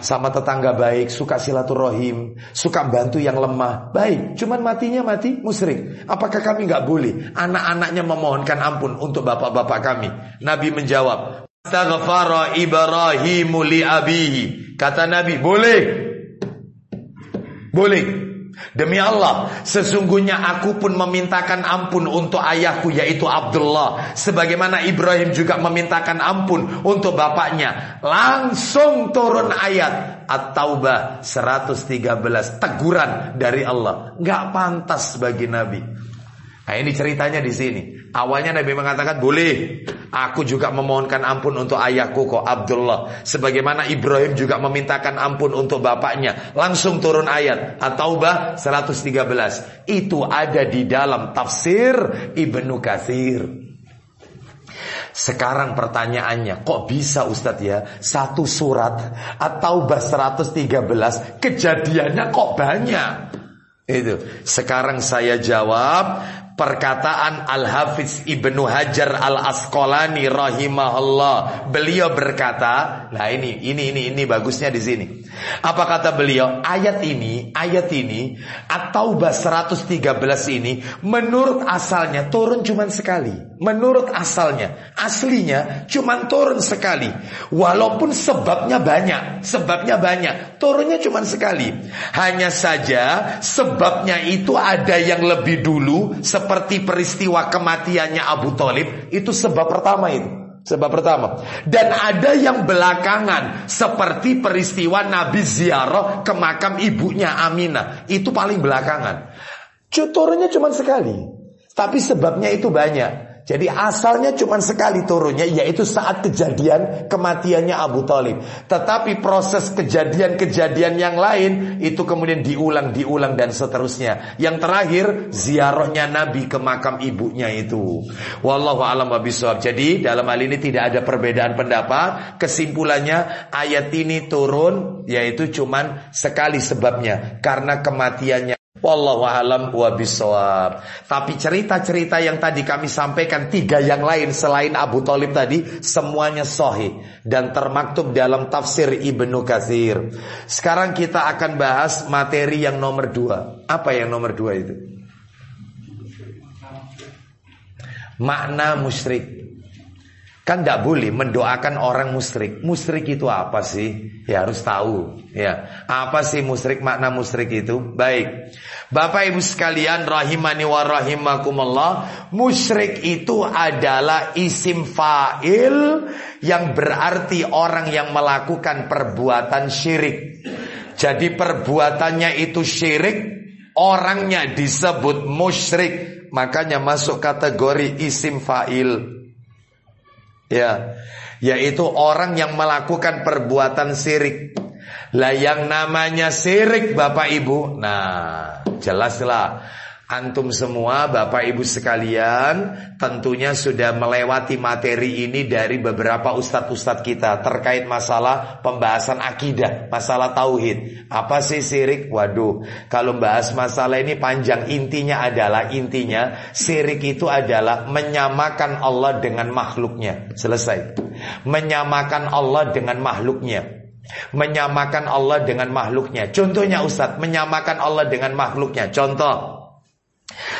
sama tetangga baik, suka silaturahim, suka bantu yang lemah, baik. Cuman matinya mati musyrik. Apakah kami nggak boleh? Anak-anaknya memohonkan ampun untuk bapak-bapak kami. Nabi menjawab, Astaghfara Ibrahimu li abihi. Kata Nabi, boleh. Boleh. Demi Allah, sesungguhnya aku pun memintakan ampun untuk ayahku yaitu Abdullah. Sebagaimana Ibrahim juga memintakan ampun untuk bapaknya. Langsung turun ayat At-Taubah 113 teguran dari Allah. Gak pantas bagi Nabi. Nah ini ceritanya di sini. Awalnya Nabi mengatakan boleh. Aku juga memohonkan ampun untuk ayahku kok Abdullah. Sebagaimana Ibrahim juga memintakan ampun untuk bapaknya. Langsung turun ayat. At-Taubah 113. Itu ada di dalam tafsir Ibnu Kathir. Sekarang pertanyaannya, kok bisa Ustadz ya? Satu surat atau 113 kejadiannya kok banyak? Itu. Sekarang saya jawab, perkataan Al-Hafiz Ibnu Hajar Al-Asqalani rahimahullah. Beliau berkata, nah ini ini ini ini bagusnya di sini. Apa kata beliau? Ayat ini, ayat ini At-Taubah 113 ini menurut asalnya turun cuma sekali. Menurut asalnya, aslinya cuma turun sekali. Walaupun sebabnya banyak, sebabnya banyak, turunnya cuma sekali. Hanya saja sebabnya itu ada yang lebih dulu seperti peristiwa kematiannya Abu Talib itu sebab pertama itu. Sebab pertama. Dan ada yang belakangan seperti peristiwa Nabi ziarah ke makam ibunya Aminah. Itu paling belakangan. Turunnya cuma sekali. Tapi sebabnya itu banyak. Jadi asalnya cuma sekali turunnya yaitu saat kejadian kematiannya Abu Talib. Tetapi proses kejadian-kejadian yang lain itu kemudian diulang, diulang dan seterusnya. Yang terakhir ziarahnya Nabi ke makam ibunya itu. Wallahu a'lam bishawab. Jadi dalam hal ini tidak ada perbedaan pendapat. Kesimpulannya ayat ini turun yaitu cuma sekali sebabnya karena kematiannya Wallahu alam wa bisawab. Tapi cerita-cerita yang tadi kami sampaikan tiga yang lain selain Abu Talib tadi semuanya sahih dan termaktub dalam tafsir Ibnu Katsir. Sekarang kita akan bahas materi yang nomor dua. Apa yang nomor dua itu? Makna musyrik. Kan tidak boleh mendoakan orang musyrik. Musyrik itu apa sih? Ya harus tahu. Ya, apa sih musyrik? Makna musyrik itu? Baik. Bapak Ibu sekalian rahimani wa rahimakumullah, musyrik itu adalah isim fa'il yang berarti orang yang melakukan perbuatan syirik. Jadi perbuatannya itu syirik, orangnya disebut musyrik, makanya masuk kategori isim fa'il. Ya, yaitu orang yang melakukan perbuatan sirik. Lah yang namanya sirik Bapak Ibu. Nah, jelaslah Antum semua Bapak Ibu sekalian tentunya sudah melewati materi ini dari beberapa ustadz-ustadz kita terkait masalah pembahasan akidah, masalah tauhid. Apa sih sirik? Waduh, kalau bahas masalah ini panjang. Intinya adalah intinya sirik itu adalah menyamakan Allah dengan makhluknya. Selesai. Menyamakan Allah dengan makhluknya. Menyamakan Allah dengan makhluknya. Contohnya Ustadz, menyamakan Allah dengan makhluknya. Contoh,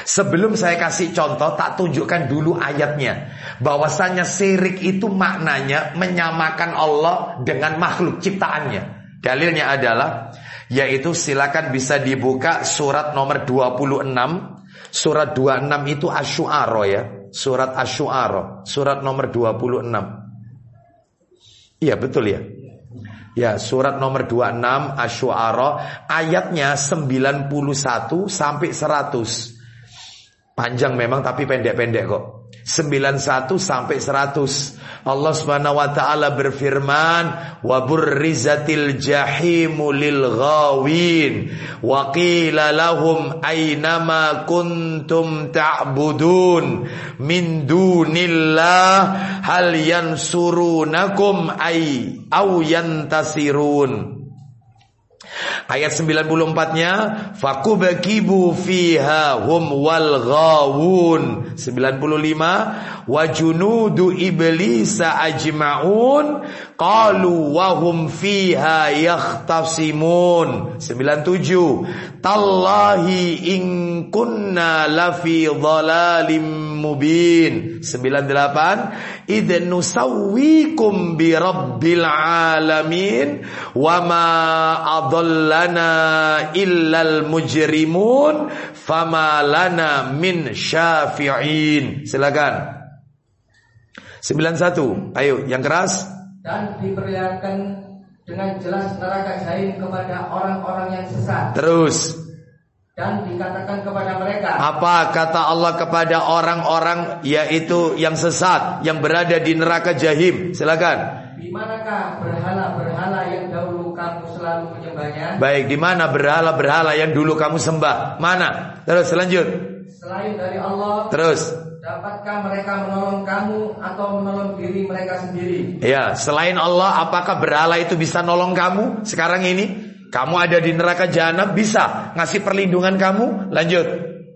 Sebelum saya kasih contoh, tak tunjukkan dulu ayatnya. Bahwasannya sirik itu maknanya menyamakan Allah dengan makhluk ciptaannya. Dalilnya adalah, yaitu silakan bisa dibuka surat nomor 26. Surat 26 itu Asyu'ara ya. Surat Asyu'ara. Surat nomor 26. Iya betul ya. Ya, surat nomor 26 Asyu'ara ayatnya 91 sampai 100. Panjang memang tapi pendek-pendek kok. 91 sampai 100. Allah Subhanahu wa taala berfirman, "Wa burrizatil jahimu lil ghawin wa qila lahum aynama kuntum ta'budun min dunillah hal yansurunakum ay aw yantasirun." Ayat 94-nya fakubakibu fiha hum wal ghawun. 95 wa junudu iblisa ajmaun qalu wa hum fiha yakhtasimun. 97 tallahi in kunna lafi dhalalim mubin. 98 idh nusawwikum bi rabbil alamin wa ma lana illal mujrimun fama lana min syafi'in. Silakan. 91. Ayo, yang keras. Dan diperlihatkan dengan jelas neraka jahim kepada orang-orang yang sesat. Terus. Dan dikatakan kepada mereka. Apa kata Allah kepada orang-orang yaitu yang sesat yang berada di neraka jahim? Silakan. Di manakah berhala-berhala yang dahulu kamu selalu menyembahnya? Baik, di mana berhala-berhala yang dulu kamu sembah? Mana? Terus lanjut. Selain dari Allah. Terus. Dapatkah mereka menolong kamu atau menolong diri mereka sendiri? Ya, selain Allah, apakah berhala itu bisa nolong kamu sekarang ini? Kamu ada di neraka jahanam bisa ngasih perlindungan kamu? Lanjut.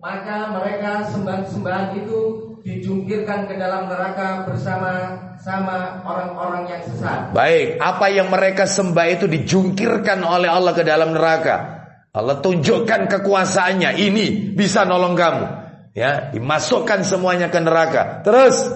Maka mereka sembahan-sembahan itu dijungkirkan ke dalam neraka bersama sama orang-orang yang sesat. Baik, apa yang mereka sembah itu dijungkirkan oleh Allah ke dalam neraka. Allah tunjukkan kekuasaannya, ini bisa nolong kamu. Ya dimasukkan semuanya ke neraka. Terus?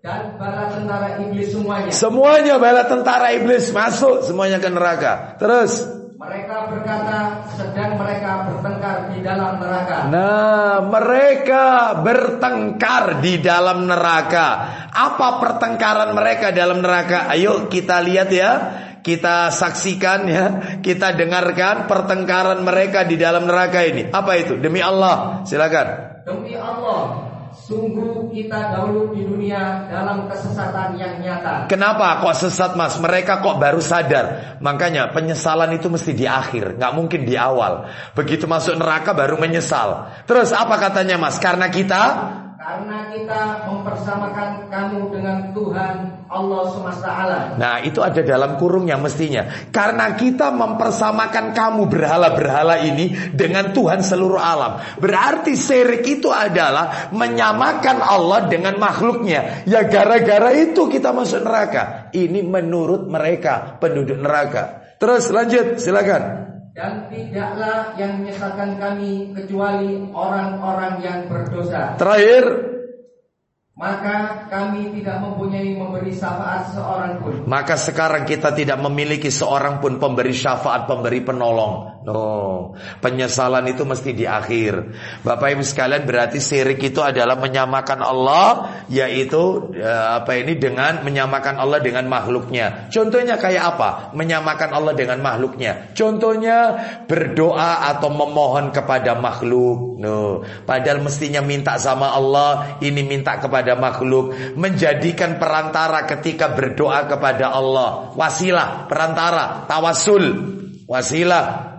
Dan bala tentara iblis semuanya. Semuanya bala tentara iblis masuk semuanya ke neraka. Terus mereka berkata sedang mereka bertengkar di dalam neraka. Nah mereka bertengkar di dalam neraka. Apa pertengkaran mereka dalam neraka? Ayo kita lihat ya. Kita saksikan ya, kita dengarkan pertengkaran mereka di dalam neraka ini. Apa itu? Demi Allah, silakan. Demi Allah, sungguh kita dahulu di dunia dalam kesesatan yang nyata. Kenapa kok sesat mas? Mereka kok baru sadar. Makanya penyesalan itu mesti di akhir, nggak mungkin di awal. Begitu masuk neraka baru menyesal. Terus apa katanya mas? Karena kita karena kita mempersamakan kamu dengan Tuhan Allah semesta alam. Nah itu ada dalam kurungnya mestinya. Karena kita mempersamakan kamu berhala-berhala ini dengan Tuhan seluruh alam. Berarti syirik itu adalah menyamakan Allah dengan makhluknya. Ya gara-gara itu kita masuk neraka. Ini menurut mereka penduduk neraka. Terus lanjut silakan dan tidaklah yang menyesatkan kami kecuali orang-orang yang berdosa. Terakhir, maka kami tidak mempunyai memberi syafaat seorang pun. Maka sekarang kita tidak memiliki seorang pun pemberi syafaat, pemberi penolong. No, penyesalan itu mesti di akhir. Bapak Ibu sekalian berarti syirik itu adalah menyamakan Allah, yaitu ya, apa ini dengan menyamakan Allah dengan makhluknya. Contohnya kayak apa? Menyamakan Allah dengan makhluknya. Contohnya berdoa atau memohon kepada makhluk. No, padahal mestinya minta sama Allah, ini minta kepada makhluk, menjadikan perantara ketika berdoa kepada Allah, wasilah, perantara, tawasul, wasilah.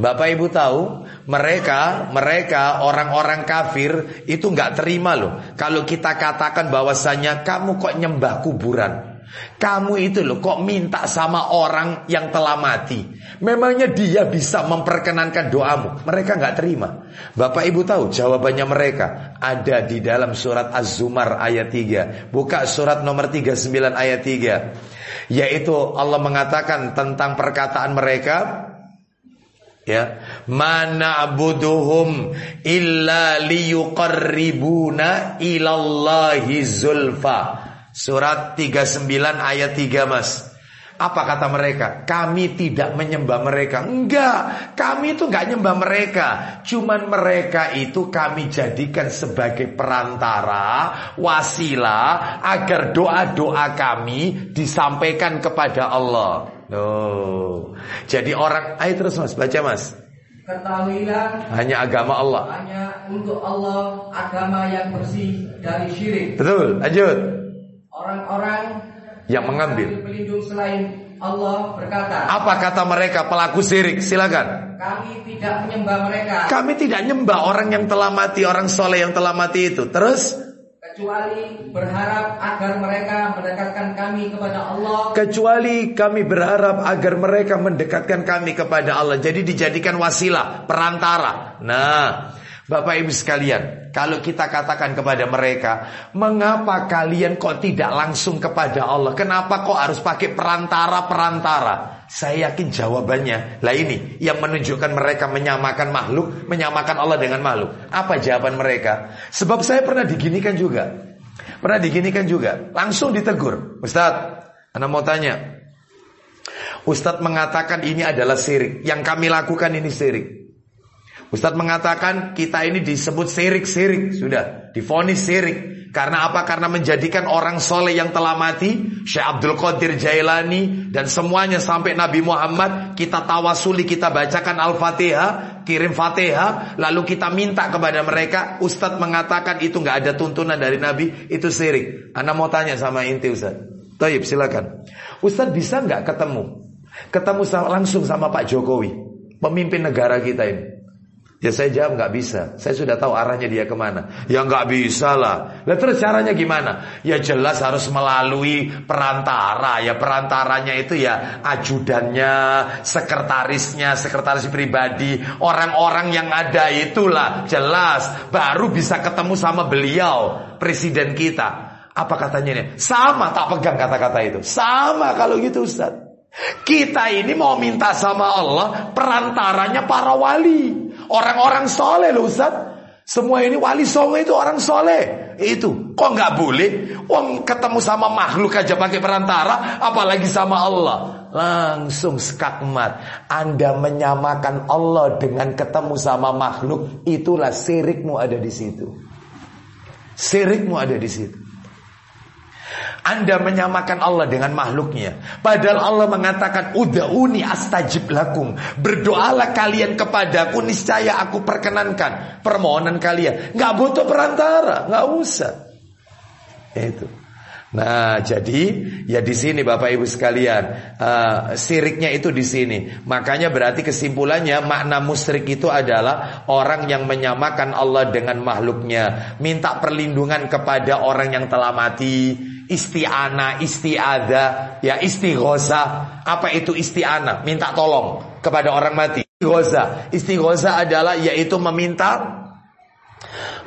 Bapak Ibu tahu, mereka mereka orang-orang kafir itu nggak terima loh kalau kita katakan bahwasanya kamu kok nyembah kuburan. Kamu itu loh kok minta sama orang yang telah mati. Memangnya dia bisa memperkenankan doamu. Mereka nggak terima. Bapak ibu tahu jawabannya mereka. Ada di dalam surat Az-Zumar ayat 3. Buka surat nomor 39 ayat 3. Yaitu Allah mengatakan tentang perkataan mereka ya mana abuduhum illa liyuqarribuna ilallahi zulfa Surat 39 ayat 3 mas apa kata mereka? Kami tidak menyembah mereka. Enggak, kami itu enggak nyembah mereka. Cuman mereka itu kami jadikan sebagai perantara, wasilah agar doa-doa kami disampaikan kepada Allah. Oh. Jadi orang, ayo terus Mas, baca Mas. Ketahuilah hanya agama Allah. Hanya untuk Allah agama yang bersih dari syirik. Betul, lanjut. Orang-orang yang mengambil pelindung selain Allah berkata Apa kata mereka pelaku syirik silakan Kami tidak menyembah mereka Kami tidak nyembah orang yang telah mati Orang soleh yang telah mati itu Terus Kecuali berharap agar mereka mendekatkan kami kepada Allah. Kecuali kami berharap agar mereka mendekatkan kami kepada Allah. Jadi dijadikan wasilah Perantara. Nah Bapak Ibu sekalian, kalau kita katakan kepada mereka, mengapa kalian kok tidak langsung kepada Allah? Kenapa kok harus pakai perantara-perantara? Saya yakin jawabannya. Lah ini yang menunjukkan mereka menyamakan makhluk, menyamakan Allah dengan makhluk. Apa jawaban mereka? Sebab saya pernah diginikan juga. Pernah diginikan juga. Langsung ditegur. Ustaz, Anda mau tanya. Ustadz mengatakan ini adalah sirik. Yang kami lakukan ini sirik. Ustadz mengatakan kita ini disebut sirik-sirik. Sudah, difonis sirik. Karena apa? Karena menjadikan orang soleh yang telah mati, Syekh Abdul Qadir Jailani, dan semuanya sampai Nabi Muhammad, kita tawasuli, kita bacakan Al-Fatihah, kirim Fatihah, lalu kita minta kepada mereka, Ustadz mengatakan itu nggak ada tuntunan dari Nabi, itu sirik. Anda mau tanya sama inti Ustadz? Taib silakan. Ustadz bisa nggak ketemu Ketemu langsung sama Pak Jokowi, pemimpin negara kita ini. Ya saya jawab nggak bisa. Saya sudah tahu arahnya dia ke mana. Ya nggak bisa lah. Lah terus caranya gimana? Ya jelas harus melalui perantara. Ya perantaranya itu ya ajudannya, sekretarisnya, sekretaris pribadi, orang-orang yang ada itulah jelas. Baru bisa ketemu sama beliau, presiden kita. Apa katanya ini? Sama tak pegang kata-kata itu. Sama kalau gitu Ustaz. Kita ini mau minta sama Allah perantaranya para wali. Orang-orang soleh loh Ustaz. Semua ini wali songo itu orang soleh. Itu kok nggak boleh? Wong ketemu sama makhluk aja pakai perantara, apalagi sama Allah. Langsung skakmat. Anda menyamakan Allah dengan ketemu sama makhluk, itulah sirikmu ada di situ. Sirikmu ada di situ. Anda menyamakan Allah dengan makhluknya. Padahal Allah mengatakan, Udauni astajib lakum. Berdoalah kalian kepadaku, niscaya aku perkenankan permohonan kalian. Gak butuh perantara, gak usah. Itu. Nah, jadi ya di sini Bapak Ibu sekalian, uh, siriknya itu di sini. Makanya berarti kesimpulannya makna musyrik itu adalah orang yang menyamakan Allah dengan makhluknya, minta perlindungan kepada orang yang telah mati, isti'ana, isti'ada, ya istighosa. Apa itu isti'ana? Minta tolong kepada orang mati. Istighosa. Istighosa adalah yaitu meminta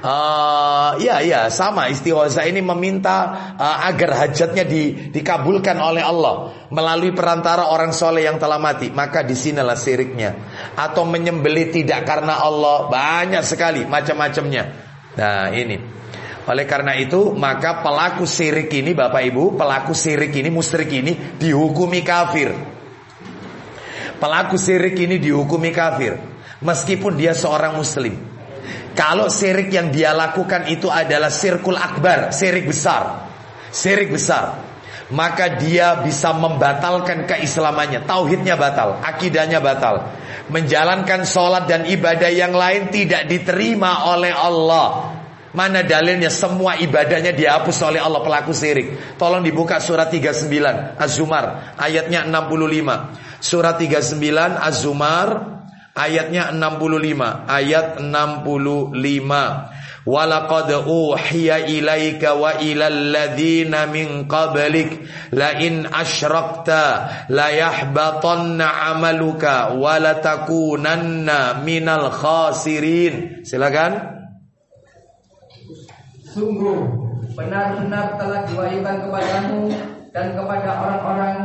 Uh, ya ya sama istighosa ini meminta uh, agar hajatnya di, dikabulkan oleh Allah melalui perantara orang soleh yang telah mati maka di sinilah siriknya atau menyembelih tidak karena Allah banyak sekali macam-macamnya nah ini oleh karena itu maka pelaku sirik ini Bapak Ibu, pelaku sirik ini musyrik ini dihukumi kafir. Pelaku sirik ini dihukumi kafir meskipun dia seorang muslim. Kalau sirik yang dia lakukan itu adalah sirkul akbar, sirik besar. Sirik besar. Maka dia bisa membatalkan keislamannya Tauhidnya batal, akidahnya batal Menjalankan sholat dan ibadah yang lain tidak diterima oleh Allah Mana dalilnya semua ibadahnya dihapus oleh Allah pelaku syirik. Tolong dibuka surat 39 Az-Zumar ayatnya 65. Surat 39 Az-Zumar ayatnya 65. Ayat 65. Walaqad uhiya ilaika wa ilal ladzina min qablik la in asyrakta la yahbatanna amaluka wa la takunanna minal khasirin. Silakan. Sungguh benar-benar telah diwahyukan kepadamu dan kepada orang-orang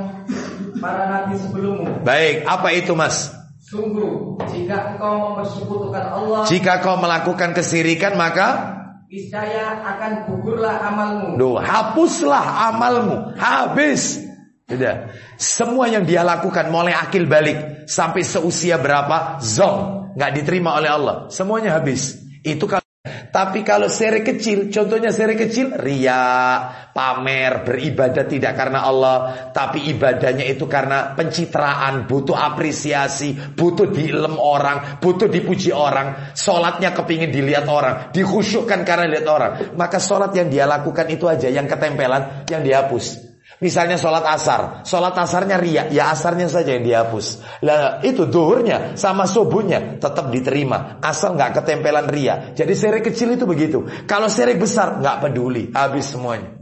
para nabi sebelummu. Baik, apa itu Mas? Sungguh, jika engkau mempersekutukan Allah, jika kau melakukan kesirikan maka niscaya akan gugurlah amalmu. Duh, hapuslah amalmu, habis. Sudah. Semua yang dia lakukan mulai akil balik sampai seusia berapa zong nggak diterima oleh Allah, semuanya habis. Itu kalau tapi kalau seri kecil, contohnya seri kecil, ria, pamer, beribadah tidak karena Allah, tapi ibadahnya itu karena pencitraan, butuh apresiasi, butuh diilem orang, butuh dipuji orang, sholatnya kepingin dilihat orang, dikhusyukkan karena lihat orang. Maka sholat yang dia lakukan itu aja, yang ketempelan, yang dihapus. Misalnya sholat asar, sholat asarnya ria, ya asarnya saja yang dihapus. Lah itu duhurnya sama subuhnya tetap diterima, asal nggak ketempelan ria. Jadi seri kecil itu begitu. Kalau seri besar nggak peduli, habis semuanya.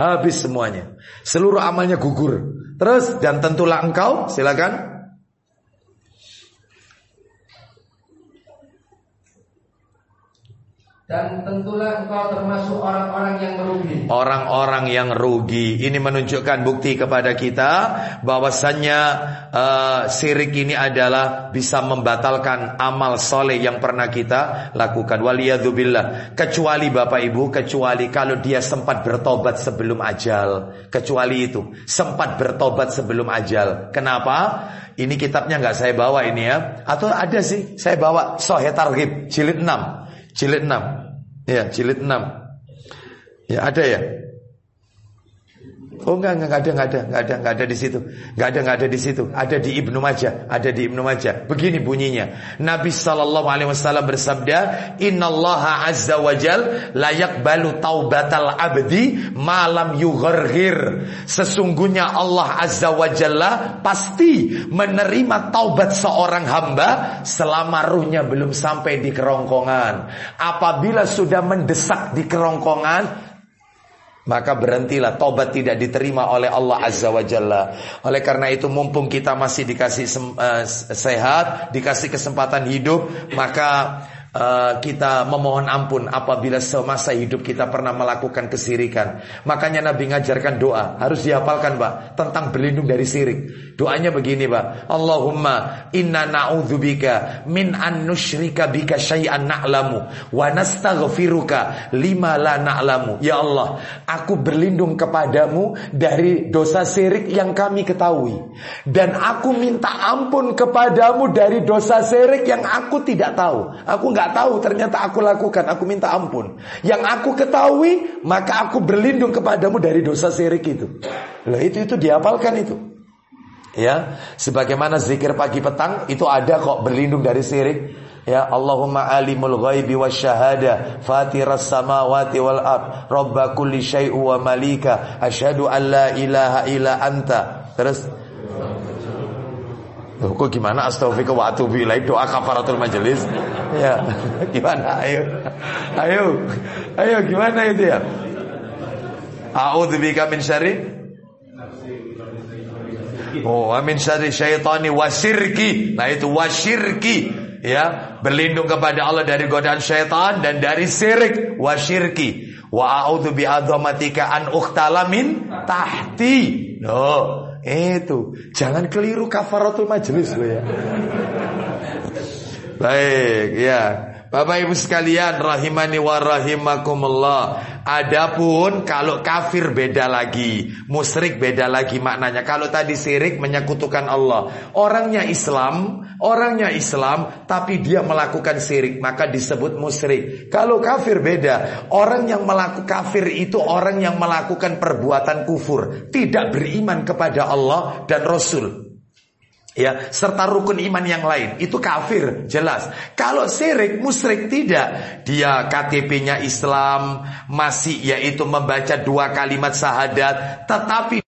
Habis semuanya. Seluruh amalnya gugur. Terus dan tentulah engkau, silakan. Dan tentulah engkau termasuk orang-orang yang merugi. Orang-orang yang rugi. Ini menunjukkan bukti kepada kita bahwasannya uh, sirik ini adalah bisa membatalkan amal soleh yang pernah kita lakukan. Waliyadzubillah. Kecuali Bapak Ibu, kecuali kalau dia sempat bertobat sebelum ajal. Kecuali itu, sempat bertobat sebelum ajal. Kenapa? Ini kitabnya nggak saya bawa ini ya. Atau ada sih, saya bawa Sohe Targhib jilid 6. Jilid 6. Ya, jilid 6. Ya, ada ya? Oh enggak, enggak, enggak ada, enggak ada, enggak ada, enggak ada di situ. Enggak ada, enggak ada di situ. Ada di Ibnu Majah, ada di Ibnu Majah. Begini bunyinya. Nabi sallallahu alaihi wasallam bersabda, "Innallaha azza wajal la yaqbalu taubatal abdi malam yugharghir." Sesungguhnya Allah azza wajalla pasti menerima taubat seorang hamba selama ruhnya belum sampai di kerongkongan. Apabila sudah mendesak di kerongkongan, maka berhentilah tobat tidak diterima oleh Allah Azza wa Jalla. Oleh karena itu mumpung kita masih dikasih uh, sehat, dikasih kesempatan hidup, maka uh, kita memohon ampun apabila semasa hidup kita pernah melakukan kesirikan. Makanya Nabi ngajarkan doa, harus dihafalkan Pak, tentang berlindung dari sirik. Doanya begini Pak, Allahumma inna na'udzubika min an nusyrika bika syai'an na'lamu wa nastaghfiruka lima la na'lamu. Ya Allah, aku berlindung kepadamu dari dosa sirik yang kami ketahui dan aku minta ampun kepadamu dari dosa sirik yang aku tidak tahu. Aku nggak nggak tahu ternyata aku lakukan, aku minta ampun. Yang aku ketahui, maka aku berlindung kepadamu dari dosa syirik itu. Lah itu itu dihafalkan itu. Ya, sebagaimana zikir pagi petang itu ada kok berlindung dari syirik. Ya Allahumma alimul ghaibi wasyahada fatiras samawati wal ard rabba kulli syai'u wa malika asyhadu an la ilaha illa anta. Terus Loh, kok gimana astagfirullah wa atubu ilaih doa kafaratul majelis? Ya, gimana? Ayo. Ayo. Ayo gimana itu ya? A'udzubika min syarri Oh, amin syarri syaitani wasirki. Nah itu wasirki. Ya, berlindung kepada Allah dari godaan syaitan dan dari sirik wasyirki. Wa a'udzu bi an ukhtalamin tahti. No. Itu, jangan keliru kafaratul majelis lo ya. Baik, ya. Bapak Ibu sekalian rahimani wa rahimakumullah. Adapun kalau kafir beda lagi, musyrik beda lagi maknanya. Kalau tadi syirik menyekutukan Allah, orangnya Islam, orangnya Islam tapi dia melakukan syirik maka disebut musyrik. Kalau kafir beda, orang yang melakukan kafir itu orang yang melakukan perbuatan kufur, tidak beriman kepada Allah dan Rasul ya serta rukun iman yang lain. Itu kafir jelas. Kalau syirik musyrik tidak. Dia KTP-nya Islam masih yaitu membaca dua kalimat syahadat. Tetapi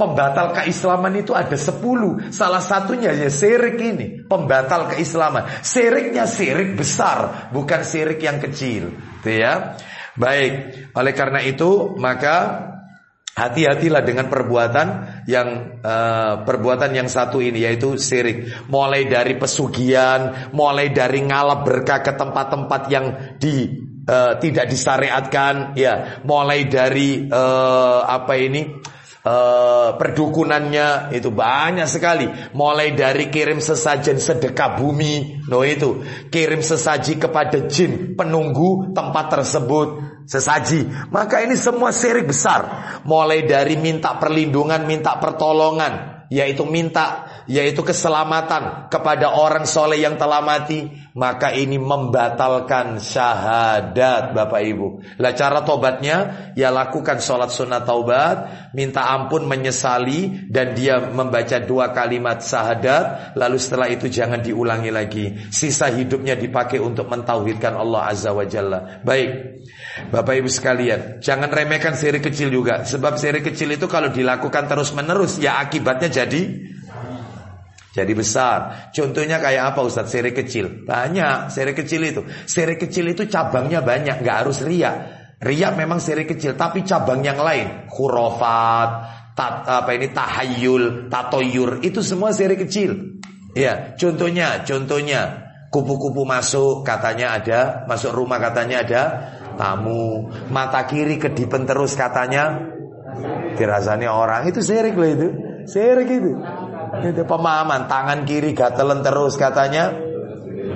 Pembatal keislaman itu ada sepuluh. Salah satunya ya syirik ini Pembatal keislaman. Syiriknya syirik besar Bukan syirik yang kecil. Itu ya. Baik. Oleh karena itu Maka Hati-hatilah dengan perbuatan yang uh, perbuatan yang satu ini yaitu syirik. Mulai dari pesugihan, mulai dari ngalap berkah ke tempat-tempat yang di uh, tidak disyariatkan, ya. Mulai dari uh, apa ini? Uh, perdukunannya itu banyak sekali. Mulai dari kirim sesajen sedekah bumi. No itu. Kirim sesaji kepada jin penunggu tempat tersebut. Sesaji. Maka ini semua syirik besar. Mulai dari minta perlindungan, minta pertolongan, yaitu minta yaitu keselamatan kepada orang soleh yang telah mati, maka ini membatalkan syahadat Bapak Ibu. Lah cara tobatnya ya lakukan sholat sunat taubat, minta ampun menyesali dan dia membaca dua kalimat syahadat, lalu setelah itu jangan diulangi lagi. Sisa hidupnya dipakai untuk mentauhidkan Allah Azza wa Jalla. Baik. Bapak Ibu sekalian, jangan remehkan seri kecil juga. Sebab seri kecil itu kalau dilakukan terus-menerus ya akibatnya jadi jadi besar. Contohnya kayak apa Ustaz? Seri kecil. Banyak seri kecil itu. Seri kecil itu cabangnya banyak, nggak harus ria. Ria memang seri kecil, tapi cabang yang lain, khurafat, tat, apa ini tahayul, tatoyur, itu semua seri kecil. Ya, contohnya, contohnya Kupu-kupu masuk katanya ada, masuk rumah katanya ada tamu. Mata kiri kedipen terus katanya dirasanya orang. Itu serik loh itu. Serik itu. Itu pemahaman tangan kiri gatelen terus katanya.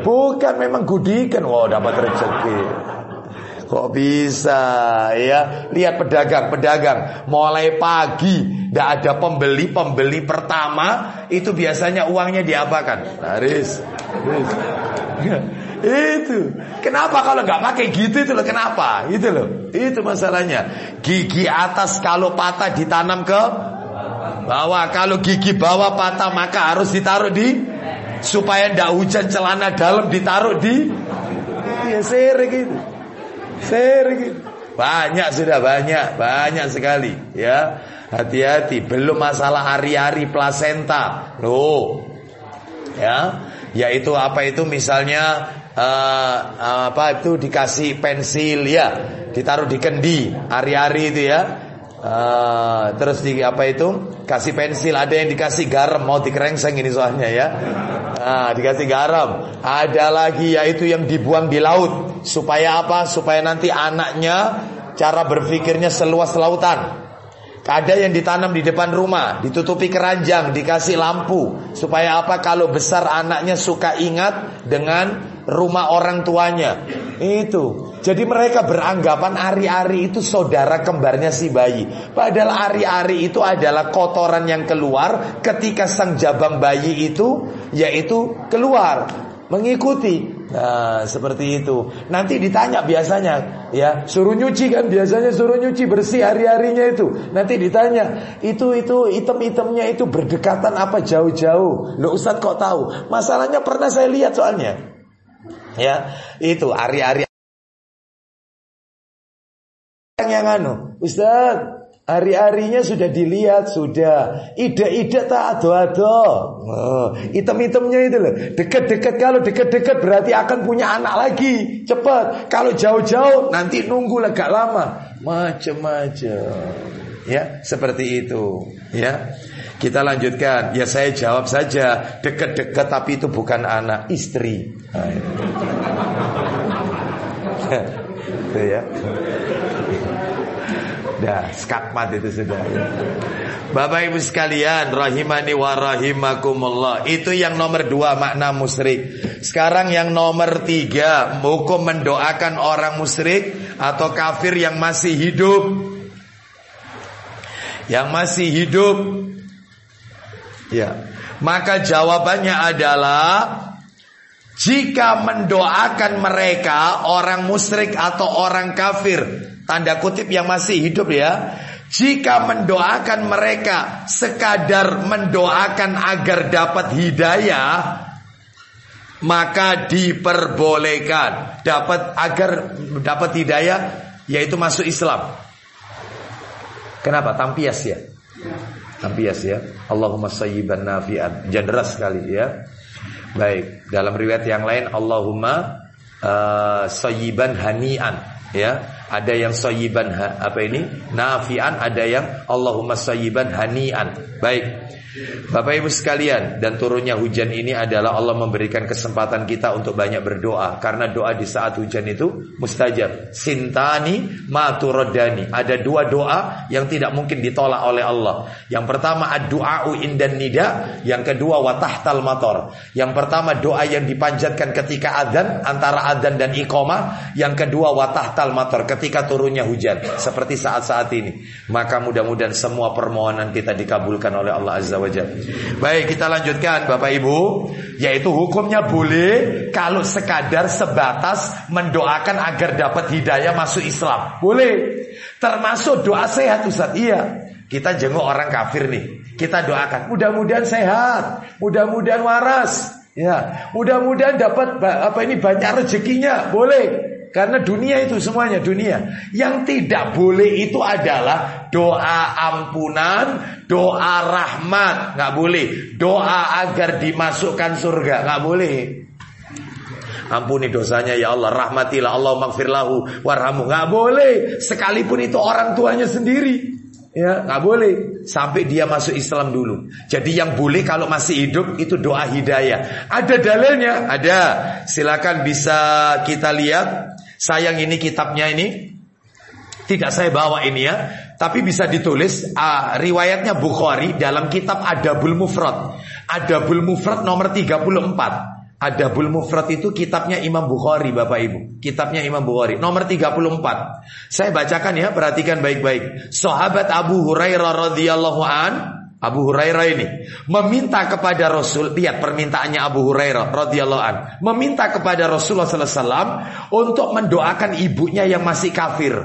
Bukan memang gudikan. Wow dapat rezeki. Kok bisa ya? Lihat pedagang-pedagang mulai pagi tidak ada pembeli pembeli pertama itu biasanya uangnya diapakan? Laris. itu. Kenapa kalau nggak pakai gitu itu loh? Kenapa? Itu loh. Itu masalahnya. Gigi atas kalau patah ditanam ke bawah. Kalau gigi bawah patah maka harus ditaruh di supaya ndak hujan celana dalam ditaruh di ya sering gitu. Sering Banyak sudah banyak, banyak sekali ya. Hati-hati, belum masalah hari-hari plasenta. Loh. Ya, yaitu apa itu misalnya uh, apa itu dikasih pensil ya, ditaruh di kendi hari-hari itu ya. Uh, terus di apa itu? Kasih pensil ada yang dikasih garam mau dikerengseng ini soalnya ya. Nah, dikasih garam. Ada lagi yaitu yang dibuang di laut. Supaya apa? Supaya nanti anaknya cara berpikirnya seluas lautan ada yang ditanam di depan rumah, ditutupi keranjang, dikasih lampu. Supaya apa? Kalau besar anaknya suka ingat dengan rumah orang tuanya. Itu. Jadi mereka beranggapan ari-ari itu saudara kembarnya si bayi. Padahal ari-ari itu adalah kotoran yang keluar ketika sang jabang bayi itu yaitu keluar mengikuti. Nah, seperti itu. Nanti ditanya biasanya, ya, suruh nyuci kan biasanya suruh nyuci bersih hari-harinya itu. Nanti ditanya, itu itu item-itemnya itu berdekatan apa jauh-jauh. Lo Ustadz kok tahu? Masalahnya pernah saya lihat soalnya. Ya, itu hari-hari yang anu, Ustadz Hari-harinya sudah dilihat, sudah. Ide-ide tak ado-ado. Oh, item-itemnya itu loh. Dekat-dekat kalau dekat-dekat berarti akan punya anak lagi. Cepat. Kalau jauh-jauh nanti nunggu agak lama. Macam-macam. Ya, seperti itu. Ya. Kita lanjutkan. Ya saya jawab saja. Dekat-dekat tapi itu bukan anak, istri. Nah, itu ya. Dah, skakmat itu sudah. Bapak Ibu sekalian, rahimani wa rahimakumullah. Itu yang nomor dua makna musyrik. Sekarang yang nomor tiga, hukum mendoakan orang musyrik atau kafir yang masih hidup. Yang masih hidup. Ya. Maka jawabannya adalah jika mendoakan mereka orang musyrik atau orang kafir tanda kutip yang masih hidup ya. Jika mendoakan mereka sekadar mendoakan agar dapat hidayah maka diperbolehkan. Dapat agar dapat hidayah yaitu masuk Islam. Kenapa? Tampias ya? Tampias ya. Allahumma sayyiban nafi'an. Jangan sekali ya. Baik. Dalam riwayat yang lain Allahumma uh, sayyiban hanian ya ada yang soyiban apa ini nafian ada yang Allahumma soyiban hanian baik Bapak Ibu sekalian dan turunnya hujan ini adalah Allah memberikan kesempatan kita untuk banyak berdoa karena doa di saat hujan itu mustajab. Sintani maturodani. Ada dua doa yang tidak mungkin ditolak oleh Allah. Yang pertama ad-du'a'u indan nida, yang kedua watahtal mator. Yang pertama doa yang dipanjatkan ketika adzan antara adzan dan iqamah, yang kedua watahtal mator ketika turunnya hujan seperti saat-saat ini. Maka mudah-mudahan semua permohonan kita dikabulkan oleh Allah Azza Baik kita lanjutkan Bapak Ibu. Yaitu hukumnya boleh Kalau sekadar sebatas Mendoakan agar dapat hidayah masuk Islam. Boleh. Termasuk doa sehat Ustaz. Iya. Kita jenguk orang kafir nih. Kita doakan. Mudah-mudahan sehat. Mudah-mudahan waras. Ya, mudah-mudahan dapat apa ini banyak rezekinya, boleh. Karena dunia itu semuanya dunia. Yang tidak boleh itu adalah doa ampunan, doa rahmat, nggak boleh. Doa agar dimasukkan surga, nggak boleh. Ampuni dosanya ya Allah, rahmatilah Allah magfirlahu warhamu. Nggak boleh. Sekalipun itu orang tuanya sendiri. Ya, nggak boleh sampai dia masuk Islam dulu. Jadi yang boleh kalau masih hidup itu doa hidayah. Ada dalilnya? Ada. Silakan bisa kita lihat. Sayang ini kitabnya ini tidak saya bawa ini ya, tapi bisa ditulis uh, riwayatnya Bukhari dalam kitab Adabul Mufrad. Adabul Mufrad nomor 34. Adabul Mufrad itu kitabnya Imam Bukhari Bapak Ibu. Kitabnya Imam Bukhari. Nomor 34 Saya bacakan ya perhatikan baik-baik. Sahabat Abu Hurairah radhiyallahu an Abu Hurairah ini meminta kepada Rasul lihat permintaannya Abu Hurairah radhiyallahu an meminta kepada Rasulullah sallallahu alaihi wasallam untuk mendoakan ibunya yang masih kafir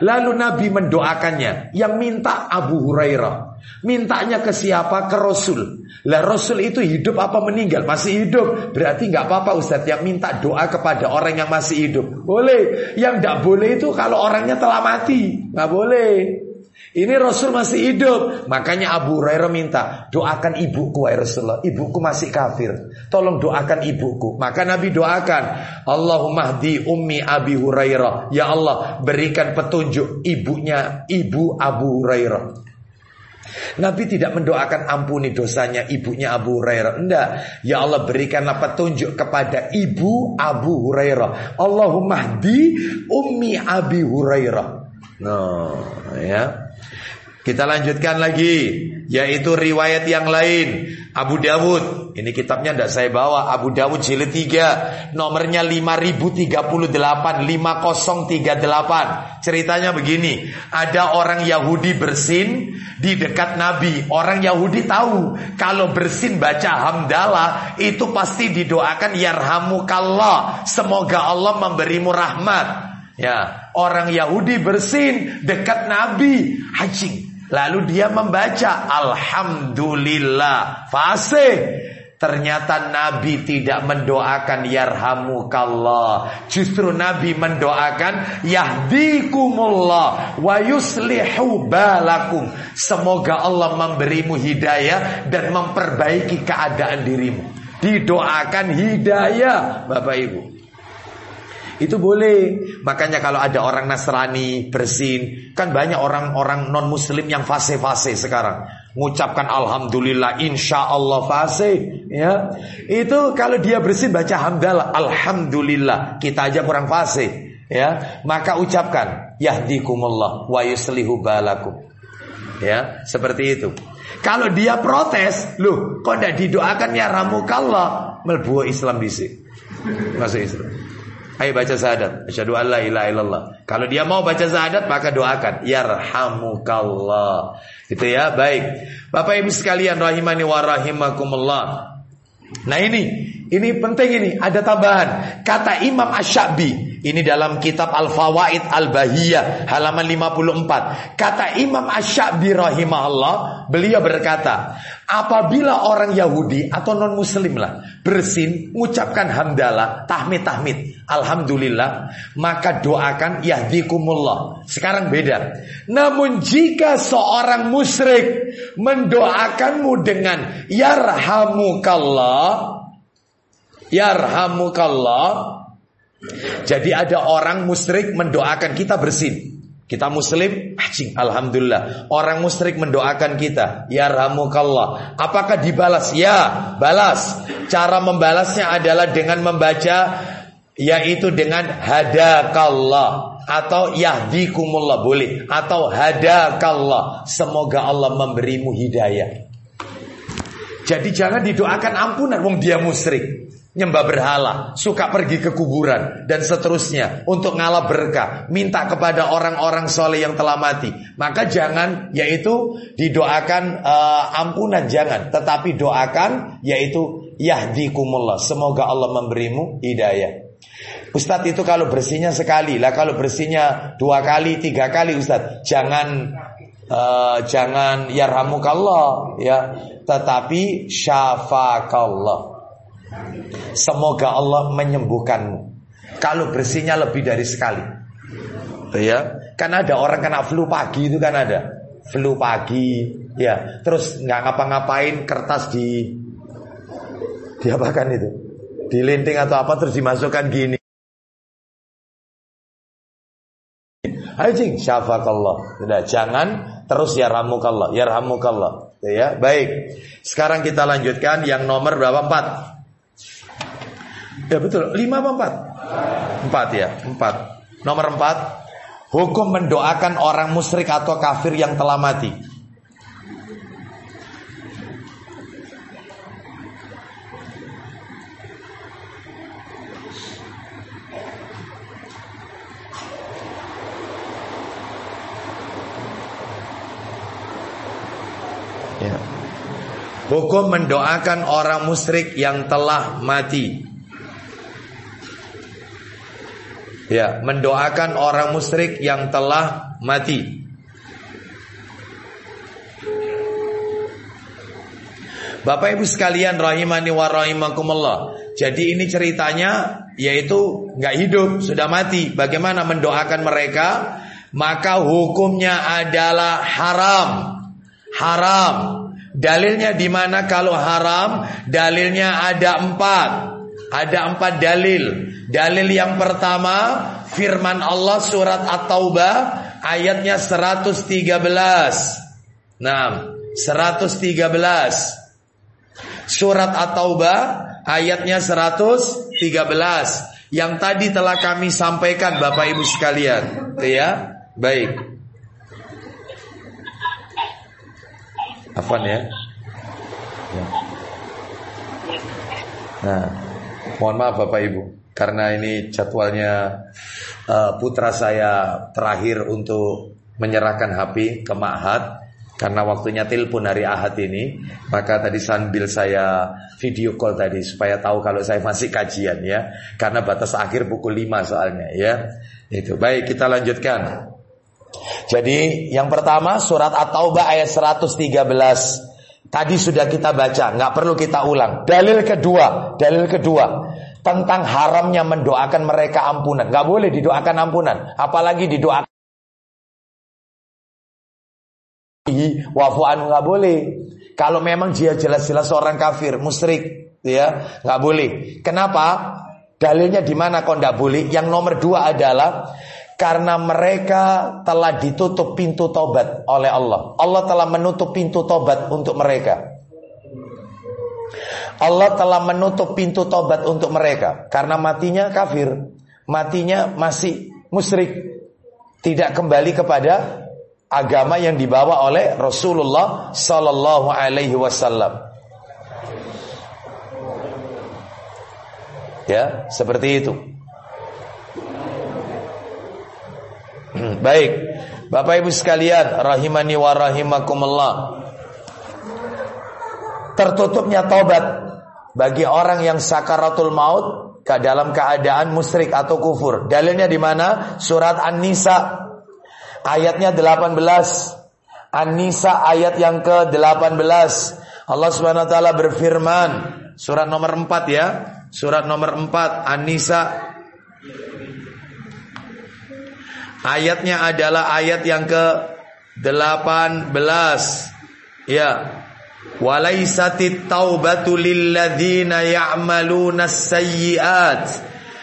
Lalu Nabi mendoakannya Yang minta Abu Hurairah. Mintanya ke siapa? Ke Rasul. Lah Rasul itu hidup apa meninggal? Masih hidup. Berarti nggak apa-apa Ustadz Yang minta doa kepada orang yang masih hidup. Boleh. Yang nggak boleh itu kalau orangnya telah mati. Nggak boleh ini Rasul masih hidup. Makanya Abu Hurairah minta, doakan ibuku ya Rasulullah. Ibuku masih kafir. Tolong doakan ibuku. Maka Nabi doakan, Allahumma di ummi Abi Hurairah. Ya Allah, berikan petunjuk ibunya ibu Abu Hurairah. Nabi tidak mendoakan ampuni dosanya ibunya Abu Hurairah. Enggak. Ya Allah berikanlah petunjuk kepada ibu Abu Hurairah. Allahumma di ummi Abi Hurairah. Nah, ya. Kita lanjutkan lagi Yaitu riwayat yang lain. Abu Dawud. Ini kitabnya tidak saya bawa. Abu Dawud jilid 3 Nomornya 5038 5038 Ceritanya begini. Ada orang Yahudi bersin Di dekat Nabi. Orang Yahudi tahu Kalau bersin baca hamdalah Itu pasti didoakan Yarhamukallah. Semoga Allah memberimu rahmat. Ya, orang Yahudi bersin dekat Nabi, hajing. Lalu dia membaca Alhamdulillah. Fasih. Ternyata Nabi tidak mendoakan yarhamukallah. Justru Nabi mendoakan Yahdikumullah Wa yuslihu balakum. Semoga Allah memberimu hidayah Dan memperbaiki keadaan dirimu. Didoakan hidayah Bapak Ibu itu boleh. Makanya kalau ada orang Nasrani bersin, kan banyak orang-orang non Muslim yang fase-fase sekarang. Mengucapkan Alhamdulillah, Insya Allah fase, ya. Itu kalau dia bersin baca hamdalah, Alhamdulillah. Kita aja kurang fase, ya. Maka ucapkan Yahdikumullah wa yuslihu balakum. Ya, seperti itu. Kalau dia protes, loh, kok tidak didoakan ya ramukallah, melbu Islam bisik. Masuk Islam. Ayo baca syahadat. Asyhadu an la ilaha illallah. Kalau dia mau baca syahadat maka doakan yarhamukallah. Itu ya, baik. Bapak Ibu sekalian rahimani wa rahimakumullah. Nah ini, ini penting ini, ada tambahan. Kata Imam Asy-Sya'bi ini dalam kitab Al-Fawaid Al-Bahiyah halaman 54. Kata Imam Asy-Sya'bi rahimahullah, beliau berkata, apabila orang Yahudi atau non muslim lah bersin mengucapkan hamdalah, tahmid tahmid, alhamdulillah, maka doakan yahdikumullah. Sekarang beda. Namun jika seorang musyrik mendoakanmu dengan yarhamukallah, yarhamukallah jadi ada orang musyrik mendoakan kita bersin. Kita muslim, anjing, alhamdulillah. Orang musyrik mendoakan kita, ya ramukallah. Apakah dibalas? Ya, balas. Cara membalasnya adalah dengan membaca yaitu dengan hadakallah atau yahdikumullah boleh atau hadakallah. Semoga Allah memberimu hidayah. Jadi jangan didoakan ampunan wong dia musyrik nyembah berhala, suka pergi ke kuburan dan seterusnya untuk ngalah berkah, minta kepada orang-orang soleh yang telah mati. Maka jangan yaitu didoakan uh, ampunan jangan, tetapi doakan yaitu yahdikumullah. Semoga Allah memberimu hidayah. Ustadz itu kalau bersihnya sekali lah, kalau bersihnya dua kali, tiga kali Ustadz, jangan uh, jangan yarhamukallah ya, tetapi syafakallah. Semoga Allah menyembuhkanmu. Kalau bersihnya lebih dari sekali. Ya, kan ada orang kena flu pagi itu kan ada. Flu pagi, ya. Terus nggak ngapa-ngapain kertas di diapakan itu? Dilinting atau apa terus dimasukkan gini. Ayo cing, syafakallah. Sudah, jangan terus ya ramukallah, ya ramukallah. Ya, baik. Sekarang kita lanjutkan yang nomor berapa? Empat. Ya betul, lima apa empat? Empat ya, empat. Nomor empat, hukum mendoakan orang musyrik atau kafir yang telah mati. Ya. Hukum mendoakan orang musyrik yang telah mati. Ya, mendoakan orang musyrik yang telah mati. Bapak Ibu sekalian rahimani wa rahimakumullah. Jadi ini ceritanya yaitu nggak hidup, sudah mati. Bagaimana mendoakan mereka? Maka hukumnya adalah haram. Haram. Dalilnya di mana kalau haram? Dalilnya ada empat. Ada empat dalil. Dalil yang pertama firman Allah surat At-Taubah ayatnya 113. Nah, 113. Surat At-Taubah ayatnya 113 yang tadi telah kami sampaikan Bapak Ibu sekalian. Ya, baik. Afan ya. ya. Nah, mohon maaf Bapak Ibu karena ini jadwalnya uh, putra saya terakhir untuk menyerahkan HP ke Ma'had karena waktunya telepon hari Ahad ini, maka tadi sambil saya video call tadi supaya tahu kalau saya masih kajian ya. Karena batas akhir pukul 5 soalnya ya. Itu. Baik, kita lanjutkan. Jadi yang pertama surat At-Taubah ayat 113 Tadi sudah kita baca, nggak perlu kita ulang. Dalil kedua, dalil kedua tentang haramnya mendoakan mereka ampunan. Nggak boleh didoakan ampunan, apalagi didoakan wafu anu nggak boleh. Kalau memang dia jelas-jelas orang kafir, musyrik, ya nggak boleh. Kenapa? Dalilnya di mana kok nggak boleh? Yang nomor dua adalah karena mereka telah ditutup pintu tobat oleh Allah. Allah telah menutup pintu tobat untuk mereka. Allah telah menutup pintu tobat untuk mereka karena matinya kafir, matinya masih musyrik, tidak kembali kepada agama yang dibawa oleh Rasulullah sallallahu alaihi wasallam. Ya, seperti itu. Baik, Bapak Ibu sekalian, rahimani wa rahimakumullah. Tertutupnya taubat bagi orang yang sakaratul maut ke dalam keadaan musyrik atau kufur. Dalilnya di mana? Surat An-Nisa ayatnya 18. An-Nisa ayat yang ke-18. Allah Subhanahu wa taala berfirman, surat nomor 4 ya. Surat nomor 4 An-Nisa Ayatnya adalah ayat yang ke-18. Ya. Walaisatit taubatu lilladzina ya'maluna sayyi'at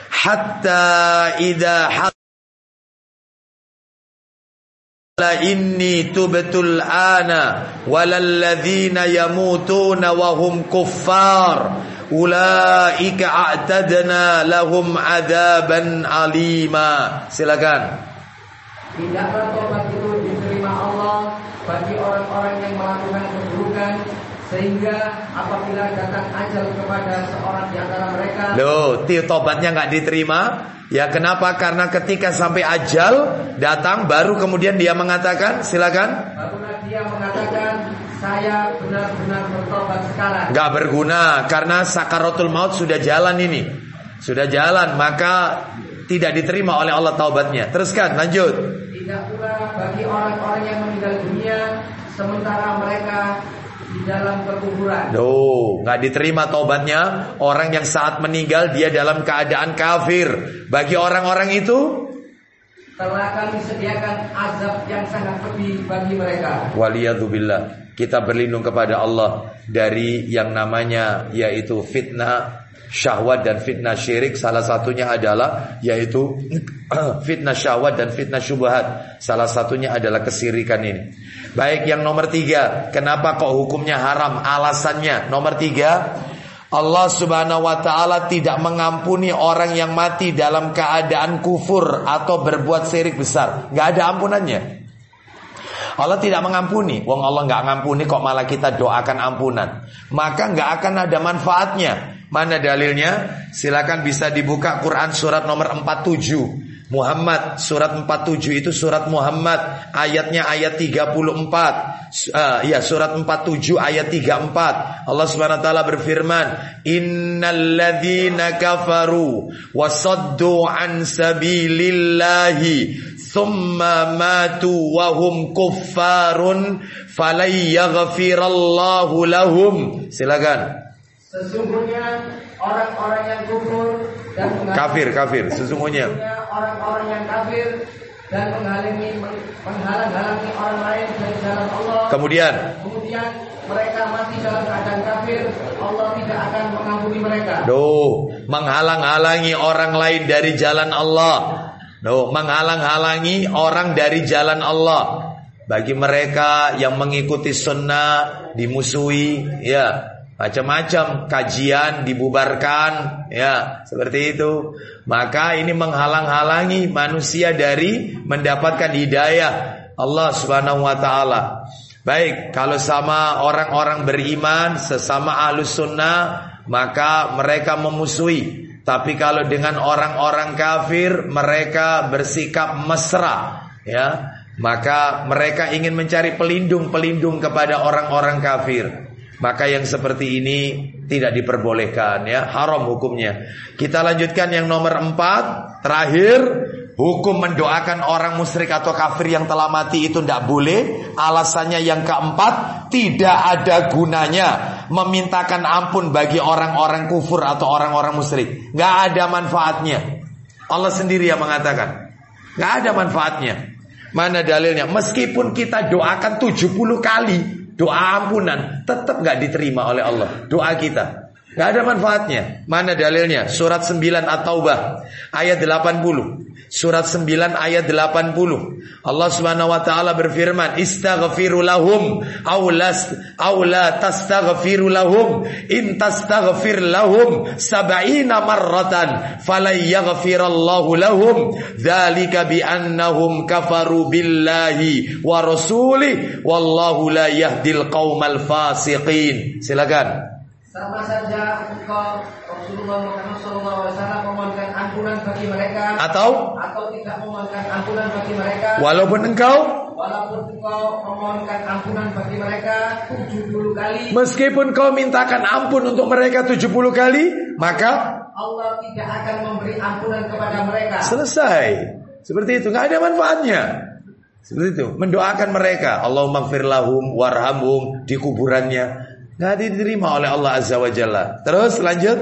hatta idza la inni tubtul ana walalladzina yamutuna wa hum kuffar ulaika a'tadna lahum adaban alima silakan Tidaklah tobat itu diterima Allah bagi orang-orang yang melakukan keburukan sehingga apabila datang ajal kepada seorang di antara mereka Loh, tobatnya nggak diterima Ya kenapa? Karena ketika sampai ajal datang baru kemudian dia mengatakan silakan. Barulah dia mengatakan saya benar-benar bertobat sekarang. Gak berguna karena sakaratul maut sudah jalan ini. Sudah jalan maka tidak diterima oleh Allah taubatnya. Teruskan lanjut. Tidak pula bagi orang-orang yang meninggal dunia sementara mereka di dalam kekuburan. Loh, nggak diterima tobatnya orang yang saat meninggal dia dalam keadaan kafir. Bagi orang-orang itu telah kami sediakan azab yang sangat pedih bagi mereka. Waliyadzubillah. kita berlindung kepada Allah dari yang namanya yaitu fitnah syahwat dan fitnah syirik salah satunya adalah yaitu fitnah syahwat dan fitnah syubhat. Salah satunya adalah kesirikan ini. Baik yang nomor tiga. Kenapa kok hukumnya haram? Alasannya. Nomor tiga Allah subhanahu wa ta'ala tidak mengampuni orang yang mati dalam keadaan kufur atau berbuat syirik besar. Gak ada ampunannya. Allah tidak mengampuni. Wong Allah nggak ngampuni kok malah kita doakan ampunan. Maka nggak akan ada manfaatnya. Mana dalilnya? Silakan bisa dibuka Quran surat nomor 47. Muhammad surat 47 itu surat Muhammad. Ayatnya ayat 34 uh, ya surat 47 ayat 34 Allah Subhanahu wa taala berfirman innalladzina kafaru wasaddu an sabilillahi thumma matu wa hum kuffarun falay yaghfirallahu lahum. Silakan sesungguhnya orang-orang yang kufur dan kafir kafir sesungguhnya. orang-orang yang kafir dan menghalangi menghalang-halangi orang lain dari jalan Allah. Kemudian? Kemudian mereka masih dalam keadaan kafir Allah tidak akan mengampuni mereka. Duh, menghalang-halangi orang lain dari jalan Allah. No, menghalang-halangi orang dari jalan Allah. Bagi mereka yang mengikuti sunnah dimusuhi, ya macam-macam kajian dibubarkan, ya seperti itu. Maka ini menghalang-halangi manusia dari mendapatkan hidayah Allah Subhanahu wa taala. Baik, kalau sama orang-orang beriman, sesama ahlus sunnah, maka mereka memusuhi tapi kalau dengan orang-orang kafir mereka bersikap mesra, ya, maka mereka ingin mencari pelindung-pelindung kepada orang-orang kafir. Maka yang seperti ini tidak diperbolehkan ya, haram hukumnya. Kita lanjutkan yang nomor empat, terakhir Hukum mendoakan orang musyrik atau kafir yang telah mati itu tidak boleh. Alasannya yang keempat, tidak ada gunanya memintakan ampun bagi orang-orang kufur atau orang-orang musyrik. Gak ada manfaatnya. Allah sendiri yang mengatakan. Gak ada manfaatnya. Mana dalilnya? Meskipun kita doakan 70 kali doa ampunan, tetap gak diterima oleh Allah. Doa kita. Gak ada manfaatnya. Mana dalilnya? Surat 9 At-Taubah ayat 80. Surat 9 ayat 80. Allah Subhanahu wa taala berfirman, "Istaghfiru lahum aw las aw la tastaghfiru lahum in tastaghfir lahum sab'ina marratan falay yaghfirallahu lahum dzalika bi annahum kafaru billahi wa rasuli wallahu la yahdil qaumal fasiqin." Silakan. Sama saja engkau Rasulullah Muhammad SAW memohonkan ampunan bagi mereka. Atau? Atau tidak memohonkan ampunan bagi mereka. Walaupun engkau? Walaupun engkau memohonkan ampunan bagi mereka 70 kali. Meskipun kau mintakan ampun untuk mereka 70 kali Maka? Allah tidak akan memberi ampunan kepada mereka. Selesai. Seperti itu, nggak ada manfaatnya. Seperti itu, mendoakan mereka. Allahumma lahum warhamhum di kuburannya Nggak diterima oleh Allah Azza wa Jalla. Terus lanjut.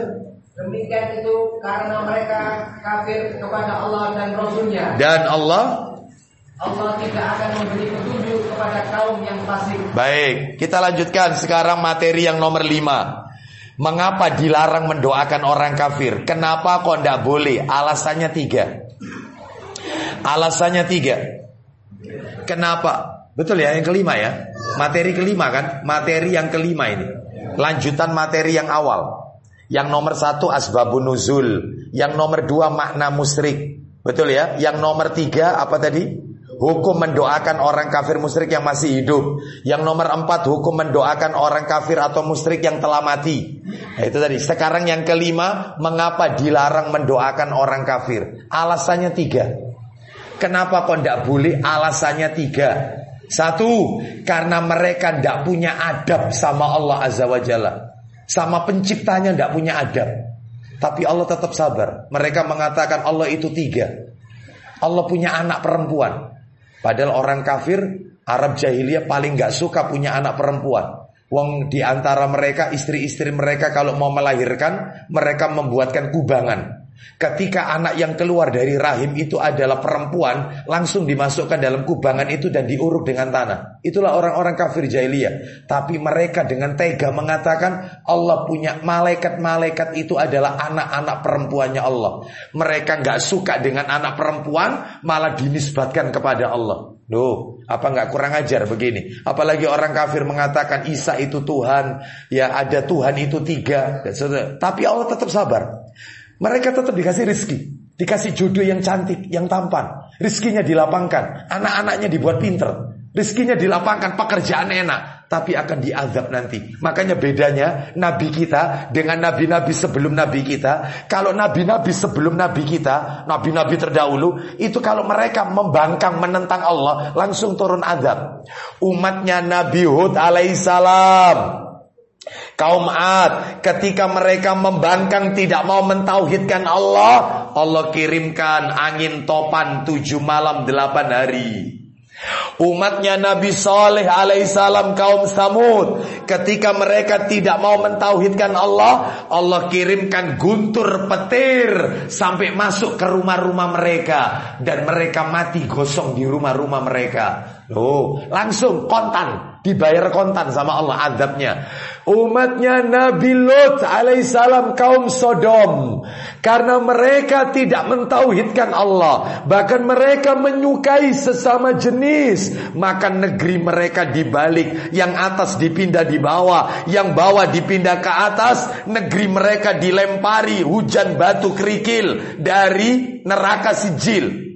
Demikian itu karena mereka kafir kepada Allah dan Rasulnya. Dan Allah Allah tidak akan memberi petunjuk kepada kaum yang fasik. Baik, kita lanjutkan sekarang materi yang nomor lima. Mengapa dilarang mendoakan orang kafir? Kenapa kok tidak boleh? Alasannya tiga. Alasannya tiga. Kenapa? Betul ya yang kelima ya. Materi kelima kan? Materi yang kelima ini. Lanjutan materi yang awal. Yang nomor satu asbabun nuzul. Yang nomor dua makna musrik Betul ya? Yang nomor tiga apa tadi? Hukum mendoakan orang kafir musyrik yang masih hidup. Yang nomor empat Hukum mendoakan orang kafir atau musyrik yang telah mati. Nah, Itu tadi. Sekarang yang kelima Mengapa dilarang mendoakan orang kafir? Alasannya tiga. Kenapa kok tidak boleh? Alasannya tiga satu, karena mereka tidak punya adab sama Allah Azza wa Jalla. Sama penciptanya tidak punya adab. Tapi Allah tetap sabar. Mereka mengatakan Allah itu tiga. Allah punya anak perempuan. Padahal orang kafir, Arab jahiliyah paling gak suka punya anak perempuan. Wong di antara mereka, istri-istri mereka kalau mau melahirkan, mereka membuatkan kubangan. Ketika anak yang keluar dari rahim itu adalah perempuan, langsung dimasukkan dalam kubangan itu dan diuruk dengan tanah. Itulah orang-orang kafir jahiliyah. Tapi mereka dengan tega mengatakan Allah punya malaikat-malaikat itu adalah anak-anak perempuannya Allah. Mereka nggak suka dengan anak perempuan, malah dinisbatkan kepada Allah. Duh, apa nggak kurang ajar begini? Apalagi orang kafir mengatakan Isa itu Tuhan, ya ada Tuhan itu tiga. Tapi Allah tetap sabar. Mereka tetap dikasih rizki. Dikasih jodoh yang cantik, yang tampan. Rizkinya dilapangkan. Anak-anaknya dibuat pinter. Rizkinya dilapangkan, pekerjaan enak. Tapi akan diazab nanti. Makanya bedanya Nabi kita dengan Nabi-Nabi sebelum Nabi kita. Kalau Nabi-Nabi sebelum Nabi kita, Nabi-Nabi terdahulu. Itu kalau mereka membangkang menentang Allah, langsung turun azab. Umatnya Nabi Hud alaihissalam Kaum Ad ketika mereka membangkang tidak mau mentauhidkan Allah, Allah kirimkan angin topan tujuh malam delapan hari. Umatnya Nabi Saleh alaihissalam kaum Samud ketika mereka tidak mau mentauhidkan Allah, Allah kirimkan guntur petir sampai masuk ke rumah-rumah mereka dan mereka mati gosong di rumah-rumah mereka. Oh, langsung kontan dibayar kontan sama Allah adabnya. Umatnya Nabi Lot alaihissalam kaum Sodom. Karena mereka tidak mentauhidkan Allah. Bahkan mereka menyukai sesama jenis. Maka negeri mereka dibalik. Yang atas dipindah di bawah. Yang bawah dipindah ke atas. Negeri mereka dilempari hujan batu kerikil. Dari neraka sijil.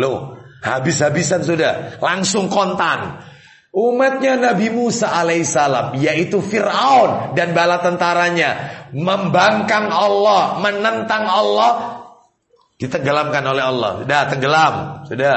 Loh, habis-habisan sudah. Langsung kontan. Umatnya Nabi Musa alaihissalam yaitu Fir'aun dan bala tentaranya membangkang Allah, menentang Allah ditenggelamkan oleh Allah. Sudah tenggelam, sudah.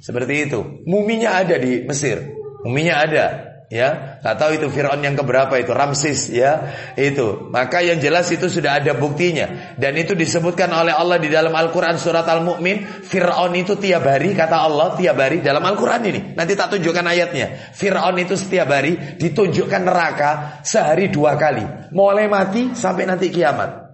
Seperti itu. Muminya ada di Mesir. Muminya ada ya nggak tahu itu Fir'aun yang keberapa itu Ramses ya. Itu. Maka yang jelas itu sudah ada buktinya. Dan itu disebutkan oleh Allah di dalam Al-Quran surat Al-Mu'min Fir'aun itu tiap hari kata Allah tiap hari dalam Al-Quran ini. Nanti tak tunjukkan ayatnya. Fir'aun itu setiap hari ditunjukkan neraka sehari dua kali. Mulai mati sampai nanti kiamat.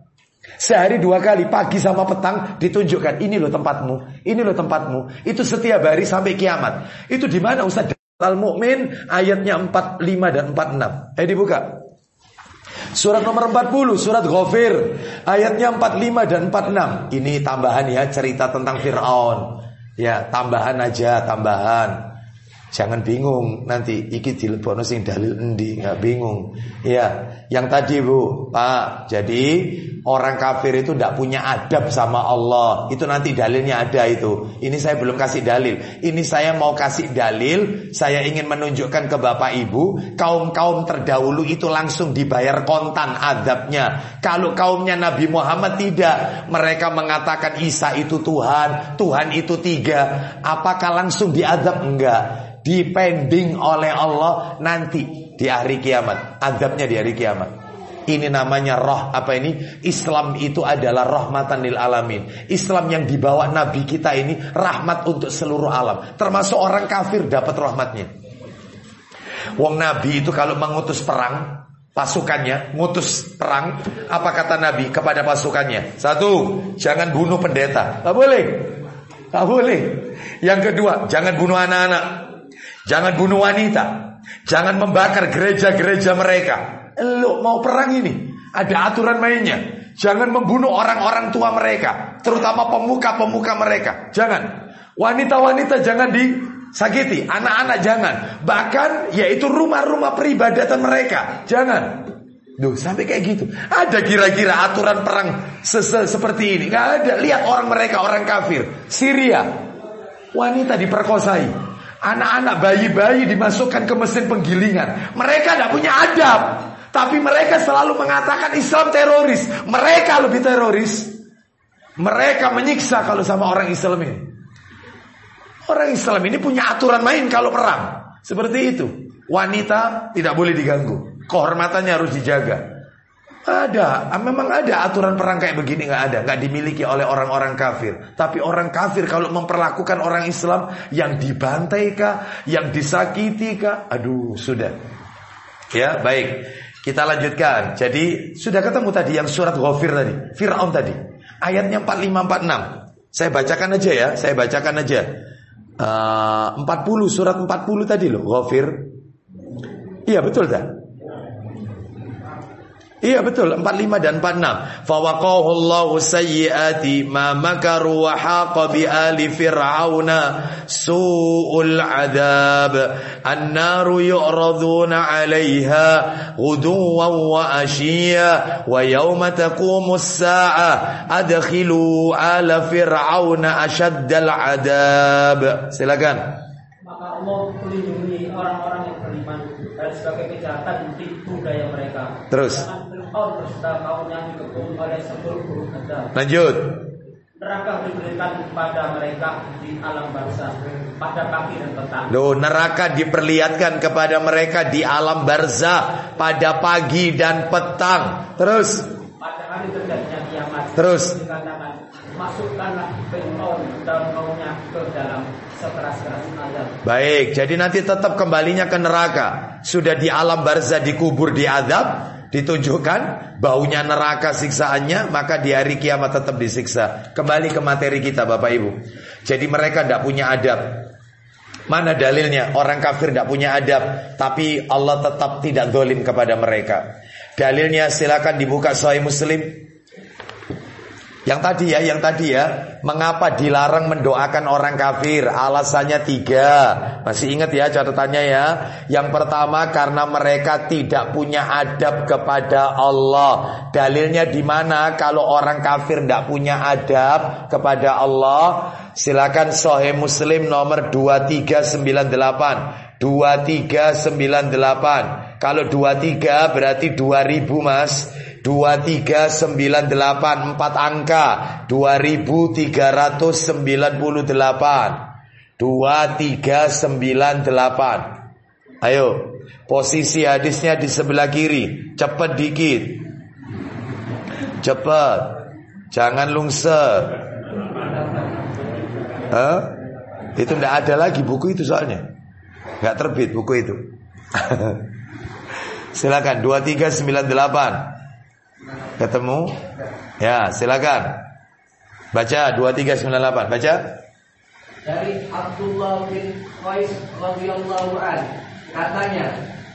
Sehari dua kali pagi sama petang ditunjukkan ini loh tempatmu, ini loh tempatmu. Itu setiap hari sampai kiamat. Itu di mana Ustaz? Al-Mu'min ayatnya 45 dan 46. Eh dibuka. Surat nomor 40, surat Ghafir ayatnya 45 dan 46. Ini tambahan ya cerita tentang Firaun. Ya, tambahan aja, tambahan. Jangan bingung nanti iki dilebono sing dalil endi, nggak bingung. Ya, yang tadi Bu, Pak. Jadi orang kafir itu tidak punya adab sama Allah. Itu nanti dalilnya ada itu. Ini saya belum kasih dalil. Ini saya mau kasih dalil. Saya ingin menunjukkan ke Bapak Ibu, kaum-kaum terdahulu itu langsung dibayar kontan adabnya. Kalau kaumnya Nabi Muhammad tidak, mereka mengatakan Isa itu Tuhan, Tuhan itu tiga. Apakah langsung diadab? Enggak dipending oleh Allah nanti di hari kiamat. Adabnya di hari kiamat. Ini namanya roh apa ini? Islam itu adalah rahmatan lil alamin. Islam yang dibawa Nabi kita ini rahmat untuk seluruh alam. Termasuk orang kafir dapat rahmatnya. Wong Nabi itu kalau mengutus perang, pasukannya ngutus perang, apa kata Nabi kepada pasukannya? Satu, jangan bunuh pendeta. Tak boleh. Tak boleh. Yang kedua, jangan bunuh anak-anak. Jangan bunuh wanita. Jangan membakar gereja-gereja mereka. Lo mau perang ini. Ada aturan mainnya. Jangan membunuh orang-orang tua mereka. Terutama pemuka-pemuka mereka. Jangan. Wanita-wanita jangan disakiti. Anak-anak jangan. Bahkan yaitu rumah-rumah peribadatan mereka. Jangan. Duh, sampai kayak gitu. Ada kira-kira aturan perang seperti ini? Gak ada. Lihat orang mereka, orang kafir. Syria. Wanita diperkosai. Anak-anak bayi-bayi dimasukkan ke mesin penggilingan. Mereka tidak punya adab. Tapi mereka selalu mengatakan Islam teroris. Mereka lebih teroris. Mereka menyiksa kalau sama orang Islam ini. Orang Islam ini punya aturan main kalau perang. Seperti itu. Wanita tidak boleh diganggu. Kehormatannya harus dijaga. Ada, memang ada aturan perang kayak begini nggak ada, nggak dimiliki oleh orang-orang kafir. Tapi orang kafir kalau memperlakukan orang Islam yang dibantai kah, yang disakiti kah, aduh sudah. Ya baik, kita lanjutkan. Jadi sudah ketemu tadi yang surat Ghafir tadi, Fir'aun tadi. Ayatnya 4546. Saya bacakan aja ya, saya bacakan aja. Uh, 40 surat 40 tadi loh, Ghafir. Iya betul tak? Iya betul 45 dan 46. Fawaqahu Allahu sayyiati ma makaru wa haqa bi ali fir'auna su'ul adab. An-naru yu'raduna 'alayha ghuduwan wa ashiya wa yawma taqumu as-sa'a adkhilu ala fir'auna ashaddal adab. Silakan. Maka Allah melindungi orang-orang dan sebagai kejahatan di budaya mereka. Terus. Fir'aun berserta kaumnya dikepung oleh seluruh burung ada. Lanjut. Neraka diberikan kepada mereka di alam barzah pada pagi dan petang. Loh, neraka diperlihatkan kepada mereka di alam barzah pada pagi dan petang. Terus, Pada hari terjadinya kiamat. Terus. Dikatakan masukkanlah Fir'aun dan kaumnya ke dalam. Baik. Jadi nanti tetap kembalinya ke neraka. Sudah di alam barzah dikubur di adab, ditunjukkan baunya neraka siksaannya, maka di hari kiamat tetap disiksa. Kembali ke materi kita Bapak Ibu. Jadi mereka tidak punya adab. Mana dalilnya? Orang kafir tidak punya adab, tapi Allah tetap tidak dolim kepada mereka. Dalilnya silakan dibuka Sahih Muslim. Yang tadi ya, yang tadi ya, mengapa dilarang mendoakan orang kafir? Alasannya tiga. Masih ingat ya catatannya ya. Yang pertama karena mereka tidak punya adab kepada Allah. Dalilnya di mana? Kalau orang kafir tidak punya adab kepada Allah, silakan Sahih Muslim nomor 2398. 2398. Kalau 23 berarti 2000 Mas. 2398 4 angka 2398 2398 Ayo Posisi hadisnya di sebelah kiri Cepat dikit. Cepat Jangan lungser. Hah? Itu tidak ada lagi buku itu soalnya. Gak terbit buku itu. Silakan 2398 Ketemu? Ya, silakan. Baca 2398. Baca. Dari Abdullah bin Qais radhiyallahu an katanya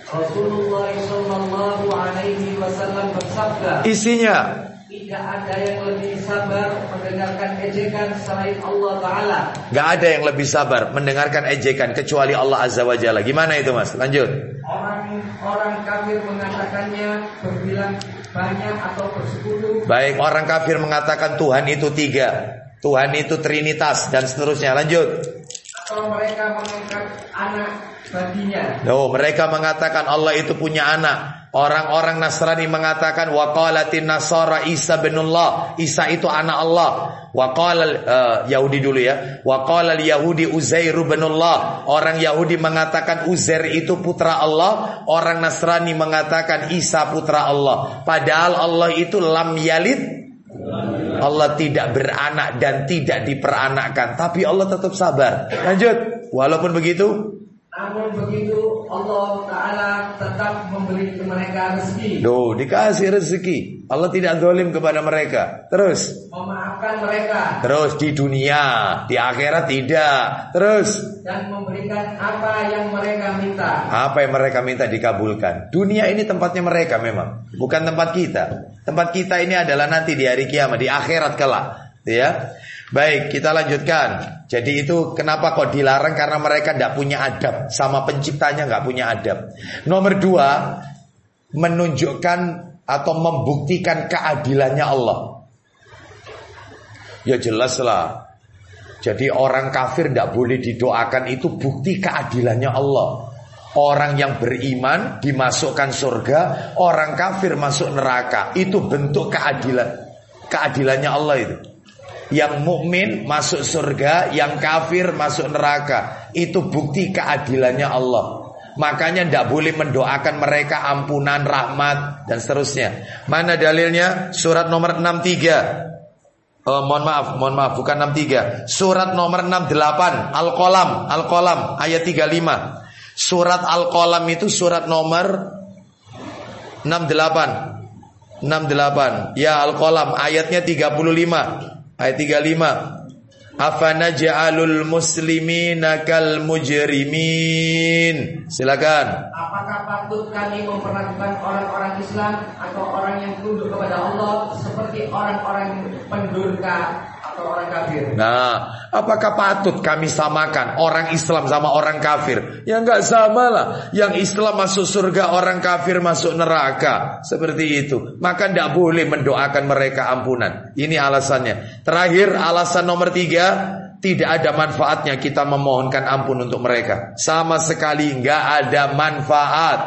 Rasulullah sallallahu alaihi wasallam bersabda Isinya tidak ada yang lebih sabar mendengarkan ejekan selain Allah taala Gak ada yang lebih sabar mendengarkan ejekan kecuali Allah Azza wa Jalla. Gimana itu Mas? Lanjut. Orang-orang kafir mengatakannya berbilang banyak atau bersekutu. Baik, orang kafir mengatakan Tuhan itu tiga. Tuhan itu trinitas dan seterusnya. Lanjut. Atau mereka mengangkat anak baginya. Oh, mereka mengatakan Allah itu punya anak. Orang-orang Nasrani mengatakan waqalatin nasara Isa binullah. Isa itu anak Allah. Waqala uh, Yahudi dulu ya. Waqala Yahudi Uzairu binullah. Orang Yahudi mengatakan Uzair itu putra Allah, orang Nasrani mengatakan Isa putra Allah. Padahal Allah itu lam yalid Allah tidak beranak dan tidak diperanakkan, tapi Allah tetap sabar. Lanjut. Walaupun begitu, Namun begitu Allah Ta'ala tetap memberi ke mereka rezeki Duh, dikasih rezeki. Allah tidak dolim kepada mereka. Terus, Memaafkan mereka terus di dunia, di akhirat tidak. Terus, Dan memberikan apa yang mereka minta apa yang mereka minta dikabulkan. Dunia ini tempatnya mereka memang, bukan tempat kita. Tempat kita ini adalah nanti di hari kiamat, di akhirat kelak. Ya, baik kita lanjutkan. Jadi itu kenapa kok dilarang karena mereka tidak punya adab sama penciptanya nggak punya adab. Nomor dua, menunjukkan atau membuktikan keadilannya Allah. Ya jelas lah. Jadi orang kafir tidak boleh didoakan itu bukti keadilannya Allah. Orang yang beriman dimasukkan surga, orang kafir masuk neraka. Itu bentuk keadilan. Keadilannya Allah itu. Yang mukmin masuk surga, yang kafir masuk neraka. Itu bukti keadilannya Allah. Makanya tidak boleh mendoakan mereka ampunan, rahmat dan seterusnya. Mana dalilnya? Surat nomor 63. Oh, mohon maaf, mohon maaf, bukan 63. Surat nomor 68, Al-Qalam, Al-Qalam ayat 35. Surat Al-Qalam itu surat nomor 68. 68. Ya Al-Qalam ayatnya 35. Ayat 35. Afana ja'alul muslimina kal mujrimin. Silakan. Apakah patut kami memperlakukan orang-orang Islam atau orang yang tunduk kepada Allah seperti orang-orang pendurka Nah, apakah patut kami samakan orang Islam sama orang kafir? Ya enggak sama lah. Yang Islam masuk surga, orang kafir masuk neraka. Seperti itu. Maka tidak boleh mendoakan mereka ampunan. Ini alasannya. Terakhir, alasan nomor tiga. Tidak ada manfaatnya kita memohonkan ampun untuk mereka. Sama sekali nggak ada manfaat.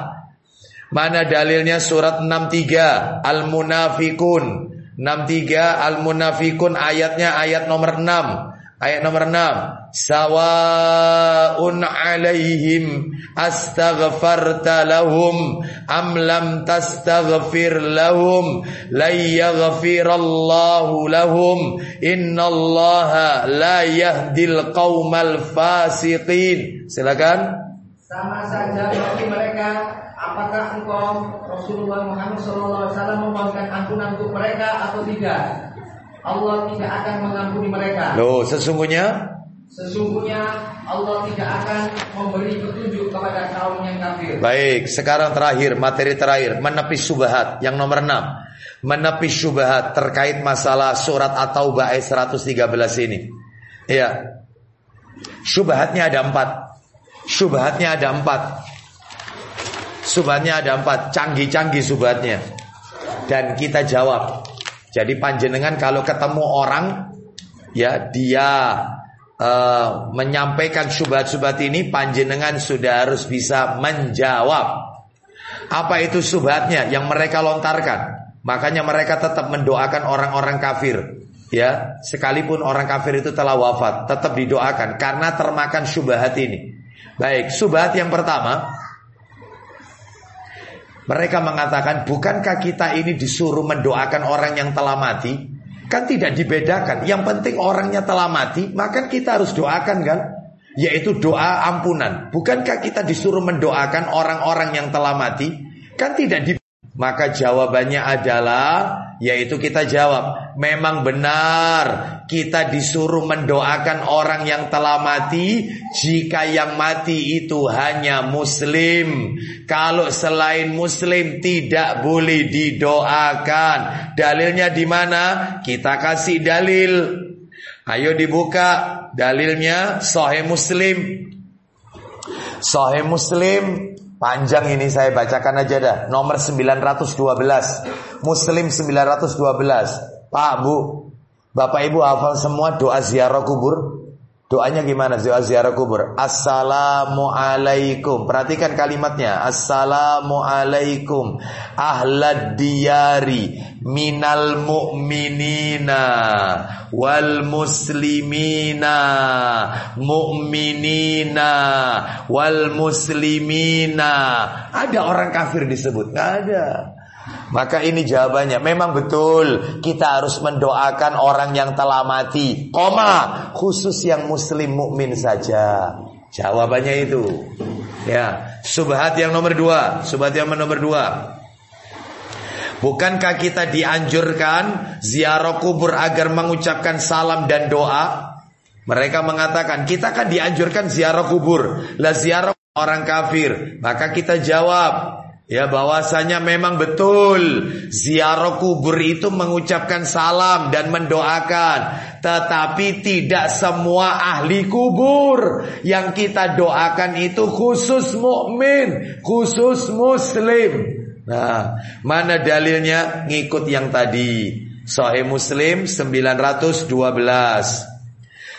Mana dalilnya surat 63 Al-Munafikun 63 Al-Munafikun ayatnya ayat nomor 6. Ayat nomor 6. Sawa'un 'alaihim astaghfarta lahum am lam tastaghfir lahum la yaghfirallahu lahum innallaha la yahdil qaumal fasiqin. Silakan. Sama saja bagi mereka apakah engkau Rasulullah Muhammad SAW memohonkan ampunan untuk mereka atau tidak? Allah tidak akan mengampuni mereka. Loh, sesungguhnya Sesungguhnya Allah tidak akan memberi petunjuk kepada kaum yang kafir. Baik, sekarang terakhir, materi terakhir, menepis subhat yang nomor 6. Menepis subhat terkait masalah surat At-Taubah ayat 113 ini. Iya. Subhatnya ada empat. Subhatnya ada empat. Subhatnya ada empat, canggih-canggih subhatnya. Dan kita jawab. Jadi panjenengan kalau ketemu orang, ya dia uh, menyampaikan subhat-subhat ini, panjenengan sudah harus bisa menjawab. Apa itu subhatnya yang mereka lontarkan? Makanya mereka tetap mendoakan orang-orang kafir. Ya, sekalipun orang kafir itu telah wafat, tetap didoakan karena termakan subhat ini. Baik, subhat yang pertama, mereka mengatakan, bukankah kita ini disuruh mendoakan orang yang telah mati? Kan tidak dibedakan. Yang penting orangnya telah mati, maka kita harus doakan kan? Yaitu doa ampunan. Bukankah kita disuruh mendoakan orang-orang yang telah mati? Kan tidak di maka jawabannya adalah yaitu kita jawab, memang benar kita disuruh mendoakan orang yang telah mati jika yang mati itu hanya muslim. Kalau selain muslim tidak boleh didoakan. Dalilnya di mana? Kita kasih dalil. Ayo dibuka dalilnya Sahih Muslim. Sahih Muslim Panjang ini saya bacakan aja dah. Nomor 912. Muslim 912. Pak, Bu. Bapak Ibu hafal semua doa ziarah kubur? Doanya gimana doa ziarah kubur? Assalamualaikum. Perhatikan kalimatnya. Assalamualaikum. Ahlad diyari minal mu'minina wal muslimina mu'minina wal muslimina. Ada orang kafir disebut? Nggak ada. Maka ini jawabannya. Memang betul Kita harus mendoakan orang yang telah mati. Koma Khusus yang muslim mukmin saja. Jawabannya itu. Ya. Subhat yang nomor dua. Subhat yang nomor dua. Bukankah kita dianjurkan ziarah kubur agar mengucapkan salam dan doa? Mereka mengatakan kita kan dianjurkan ziarah kubur, lah ziarah orang kafir. Maka kita jawab, Ya bahwasanya memang betul. Ziarah kubur itu mengucapkan salam dan mendoakan. Tetapi tidak semua ahli kubur. Yang kita doakan itu khusus mukmin, khusus muslim. Nah mana dalilnya? Ngikut yang tadi. Sahih Muslim 912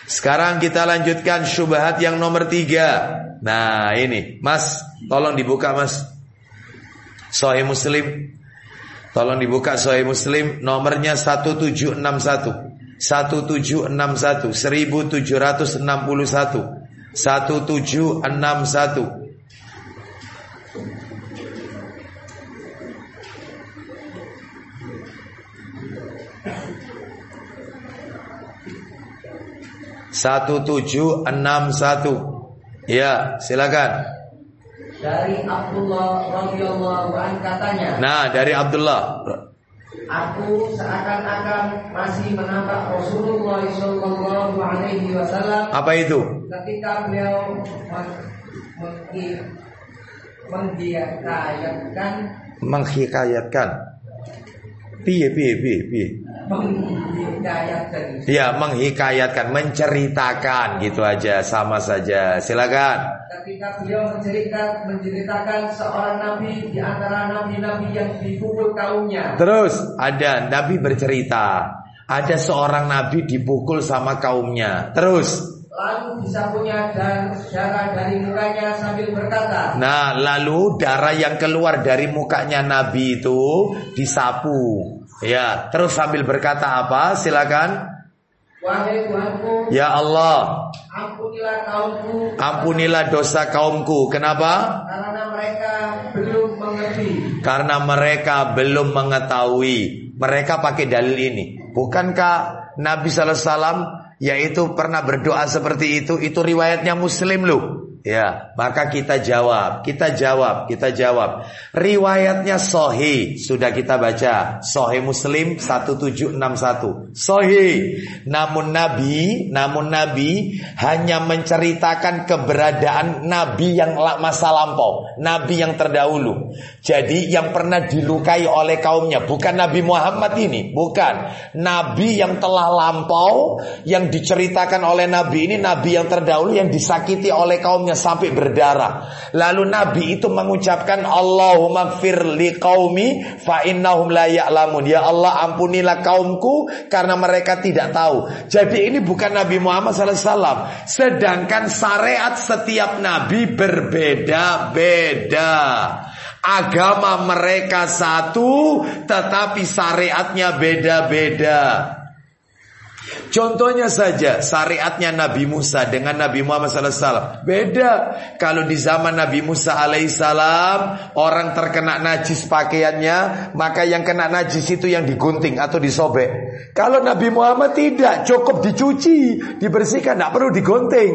Sekarang kita lanjutkan syubhat yang nomor tiga. Nah ini. Mas tolong dibuka mas Sahih Muslim. Tolong dibuka Sahih Muslim. Nomornya 1761. 1761 1761 1761 satu tujuh enam satu. Ya silakan dari Abdullah radhiyallahu an katanya. Nah, dari Abdullah Aku seakan-akan masih menampak Rasulullah Shallallahu Alaihi Wasallam Apa itu? ketika beliau meng- menghi- menghikayatkan Menghikayatkan. Piye piye piye piye. Menghikayatkan Ya, menghikayatkan, menceritakan gitu aja, sama saja. Silakan. ketika beliau menceritakan menceritakan seorang nabi di antara nabi-nabi yang dipukul kaumnya Terus ada Nabi bercerita, ada seorang nabi dipukul sama kaumnya. Terus lalu disapunya dan darah dari mukanya sambil berkata Nah, lalu darah yang keluar dari mukanya Nabi itu disapu. Ya, terus sambil berkata apa? Silakan. wahai Tuhanku Ya Allah, ampunilah kaumku ampunilah dosa kaumku. Kenapa? karena mereka belum mengerti Karena mereka belum mengetahui. Mereka pakai dalil ini. Bukankah Nabi sallallahu alaihi wasallam yaitu pernah berdoa seperti itu? Itu riwayatnya Muslim loh. Ya, maka kita jawab, kita jawab, kita jawab. Riwayatnya Sahih sudah kita baca, Sahih Muslim 1761. Sahih. Namun Nabi, namun Nabi hanya menceritakan keberadaan Nabi yang masa lampau, Nabi yang terdahulu. Jadi yang pernah dilukai oleh kaumnya bukan Nabi Muhammad ini, bukan. Nabi yang telah lampau yang diceritakan oleh Nabi ini Nabi yang terdahulu yang disakiti oleh kaumnya sampai berdarah. Lalu Nabi itu mengucapkan Allahumma gfir li fa innahum la ya'lamun. Ya Allah ampunilah kaumku karena mereka tidak tahu. Jadi ini bukan Nabi Muhammad SAW. Sedangkan syariat setiap Nabi berbeda-beda. Agama mereka satu tetapi syariatnya beda-beda. Contohnya saja syariatnya Nabi Musa dengan Nabi Muhammad SAW beda. Kalau di zaman Nabi Musa alaihissalam orang terkena najis pakaiannya, maka yang kena najis itu yang digunting atau disobek. Kalau Nabi Muhammad tidak, cukup dicuci, dibersihkan, tidak perlu digunting.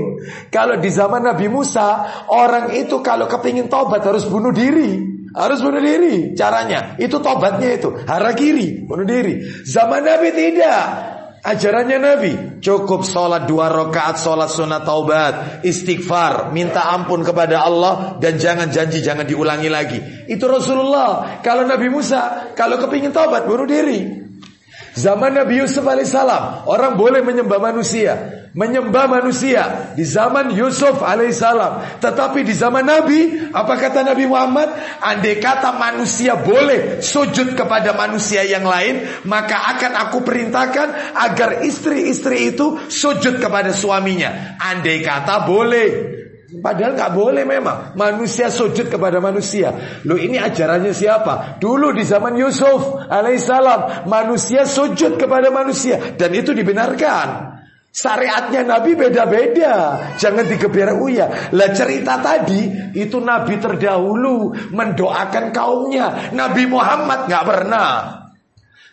Kalau di zaman Nabi Musa, orang itu kalau kepingin tobat harus bunuh diri. Harus bunuh diri caranya. Itu tobatnya itu. Harakiri, bunuh diri. Zaman Nabi tidak. Ajarannya Nabi cukup sholat dua rakaat sholat sunat taubat istighfar minta ampun kepada Allah dan jangan janji jangan diulangi lagi. Itu Rasulullah. Kalau Nabi Musa kalau kepingin taubat bunuh diri Zaman Nabi Yusuf alaihissalam orang boleh menyembah manusia, menyembah manusia di zaman Yusuf alaihissalam. Tetapi di zaman Nabi, apa kata Nabi Muhammad? Andai kata manusia boleh sujud kepada manusia yang lain, maka akan aku perintahkan agar istri-istri itu sujud kepada suaminya. Andai kata boleh. Padahal nggak boleh memang manusia sujud kepada manusia. Loh ini ajarannya siapa? Dulu di zaman Yusuf alaihissalam manusia sujud kepada manusia dan itu dibenarkan. Syariatnya Nabi beda-beda. Jangan digeber uya. Lah cerita tadi itu Nabi terdahulu mendoakan kaumnya. Nabi Muhammad nggak pernah.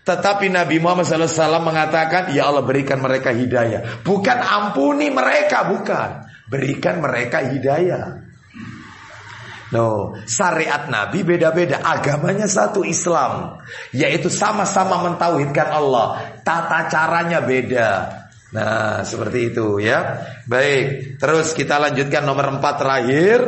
Tetapi Nabi Muhammad SAW mengatakan, Ya Allah berikan mereka hidayah. Bukan ampuni mereka, bukan. Berikan mereka hidayah. No, syariat Nabi beda-beda, agamanya satu Islam, yaitu sama-sama mentauhidkan Allah. Tata caranya beda. Nah, seperti itu ya. Baik, terus kita lanjutkan nomor empat terakhir.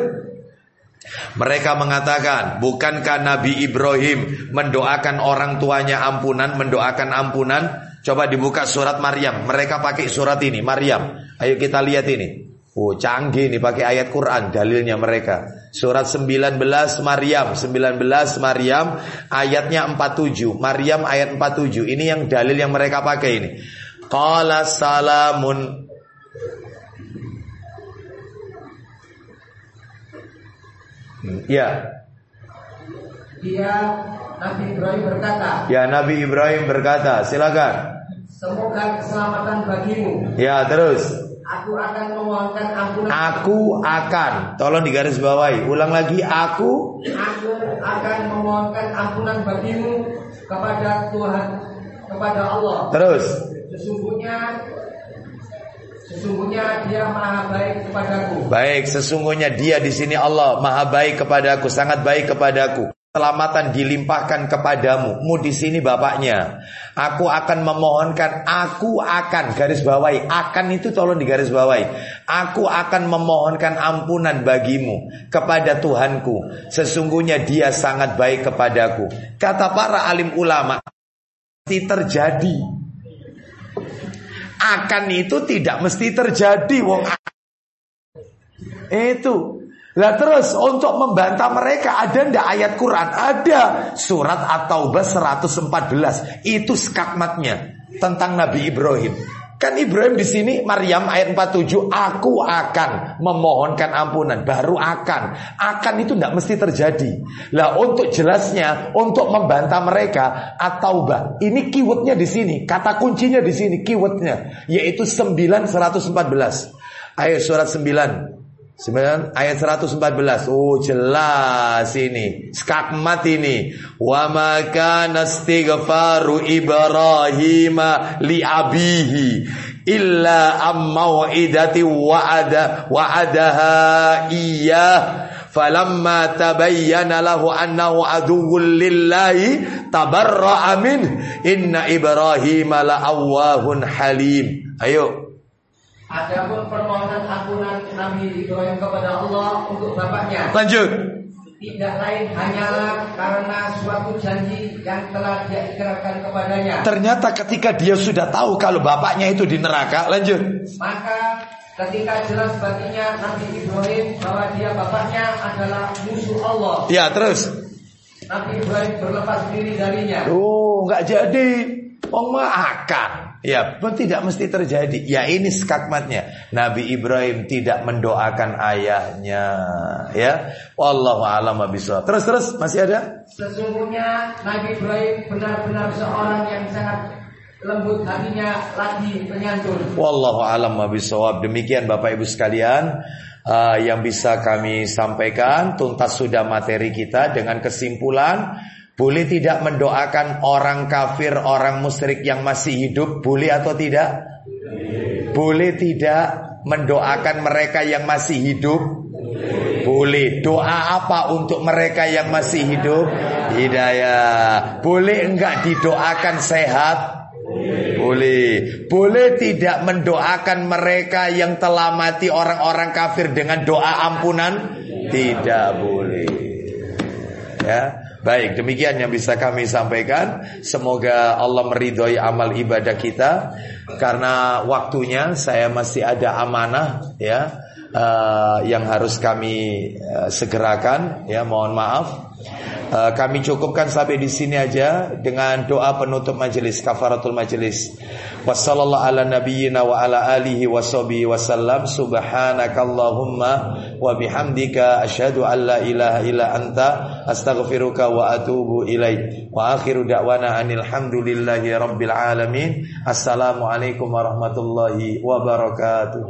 Mereka mengatakan, bukankah Nabi Ibrahim mendoakan orang tuanya ampunan, mendoakan ampunan? Coba dibuka surat Maryam. Mereka pakai surat ini, Maryam. Ayo kita lihat ini. Oh, canggih nih pakai ayat Quran dalilnya mereka. Surat 19 Maryam, 19 Maryam ayatnya 47. Maryam ayat 47. Ini yang dalil yang mereka pakai ini. Qala salamun Ya, dia Nabi Ibrahim berkata ya Nabi Ibrahim berkata, silakan. semoga keselamatan bagimu Ya, terus. Aku akan memohonkan ampunan Aku akan, tolong digaris bawahi. Ulang lagi, aku aku akan memohonkan ampunan bagimu kepada Tuhan kepada Allah terus. sesungguhnya sesungguhnya dia maha baik kepadaku Baik, sesungguhnya dia di sini Allah maha baik kepadaku, sangat baik kepadaku. Keselamatan dilimpahkan kepadamu. Mu di sini bapaknya. Aku akan memohonkan, aku akan garis bawahi. Akan itu tolong di garis bawahi. Aku akan memohonkan ampunan bagimu kepada Tuhanku. Sesungguhnya Dia sangat baik kepadaku. Kata para alim ulama, mesti terjadi. Akan itu tidak mesti terjadi, wong. Itu Lah terus untuk membantah mereka ada ndak ayat Quran? Ada. Surat At-Taubah 114. Itu skakmatnya tentang Nabi Ibrahim. Kan Ibrahim di sini Maryam ayat 47 aku akan memohonkan ampunan baru akan akan itu tidak mesti terjadi. Lah untuk jelasnya untuk membantah mereka atau bah ini keywordnya di sini kata kuncinya di sini keywordnya yaitu 9114 ayat surat 9 9 ayat 114. Oh jelas ini. Skakmat ini. Wa ma kana istighfaru Ibrahim li abihi illa am mau'idati wa'ada wa'adaha iyyah falamma tabayyana lahu annahu aduwwul lillahi tabarra'a min inna Ibrahim la awwahun halim. Ayo Adapun permohonan ampunan Nabi Ibrahim kepada Allah untuk bapaknya. Lanjut. Tidak lain hanyalah karena suatu janji yang telah dia ikrarkan kepadanya. Ternyata ketika dia sudah tahu kalau bapaknya itu di neraka, lanjut. Maka ketika jelas baginya Nabi Ibrahim bahwa dia bapaknya adalah musuh Allah. Ya, terus. Nabi Ibrahim berlepas diri darinya. Oh, nggak jadi. Oh, akan. Ya, pun tidak mesti terjadi. Ya ini skakmatnya. Nabi Ibrahim tidak mendoakan ayahnya. Ya, wallahu alam bisa. Terus terus masih ada? Sesungguhnya Nabi Ibrahim benar-benar seorang yang sangat lembut hatinya lagi penyantun. Wallahu alam bisawab. Demikian Bapak Ibu sekalian. Uh, yang bisa kami sampaikan tuntas sudah materi kita dengan kesimpulan boleh tidak mendoakan orang kafir, orang musyrik yang masih hidup? Boleh atau tidak? Boleh tidak mendoakan mereka yang masih hidup? Boleh. Doa apa untuk mereka yang masih hidup? Hidayah. Boleh enggak didoakan sehat? Boleh. Boleh tidak mendoakan mereka yang telah mati orang-orang kafir dengan doa ampunan? Tidak boleh. Ya. Baik, demikian yang bisa kami sampaikan. Semoga Allah meridhoi amal ibadah kita. Karena waktunya saya masih ada amanah ya uh, yang harus kami uh, segerakan. Ya, mohon maaf. Uh, kami cukupkan sampai di sini aja dengan doa penutup majelis kafaratul majelis. Wassallallahu ala nabiyyina wa ala alihi wa sahbihi wasallam subhanakallahumma wa bihamdika asyhadu an la ilaha illa anta astaghfiruka wa atubu ilaik. Wa akhiru da'wana anil rabbil alamin. Assalamualaikum warahmatullahi wabarakatuh.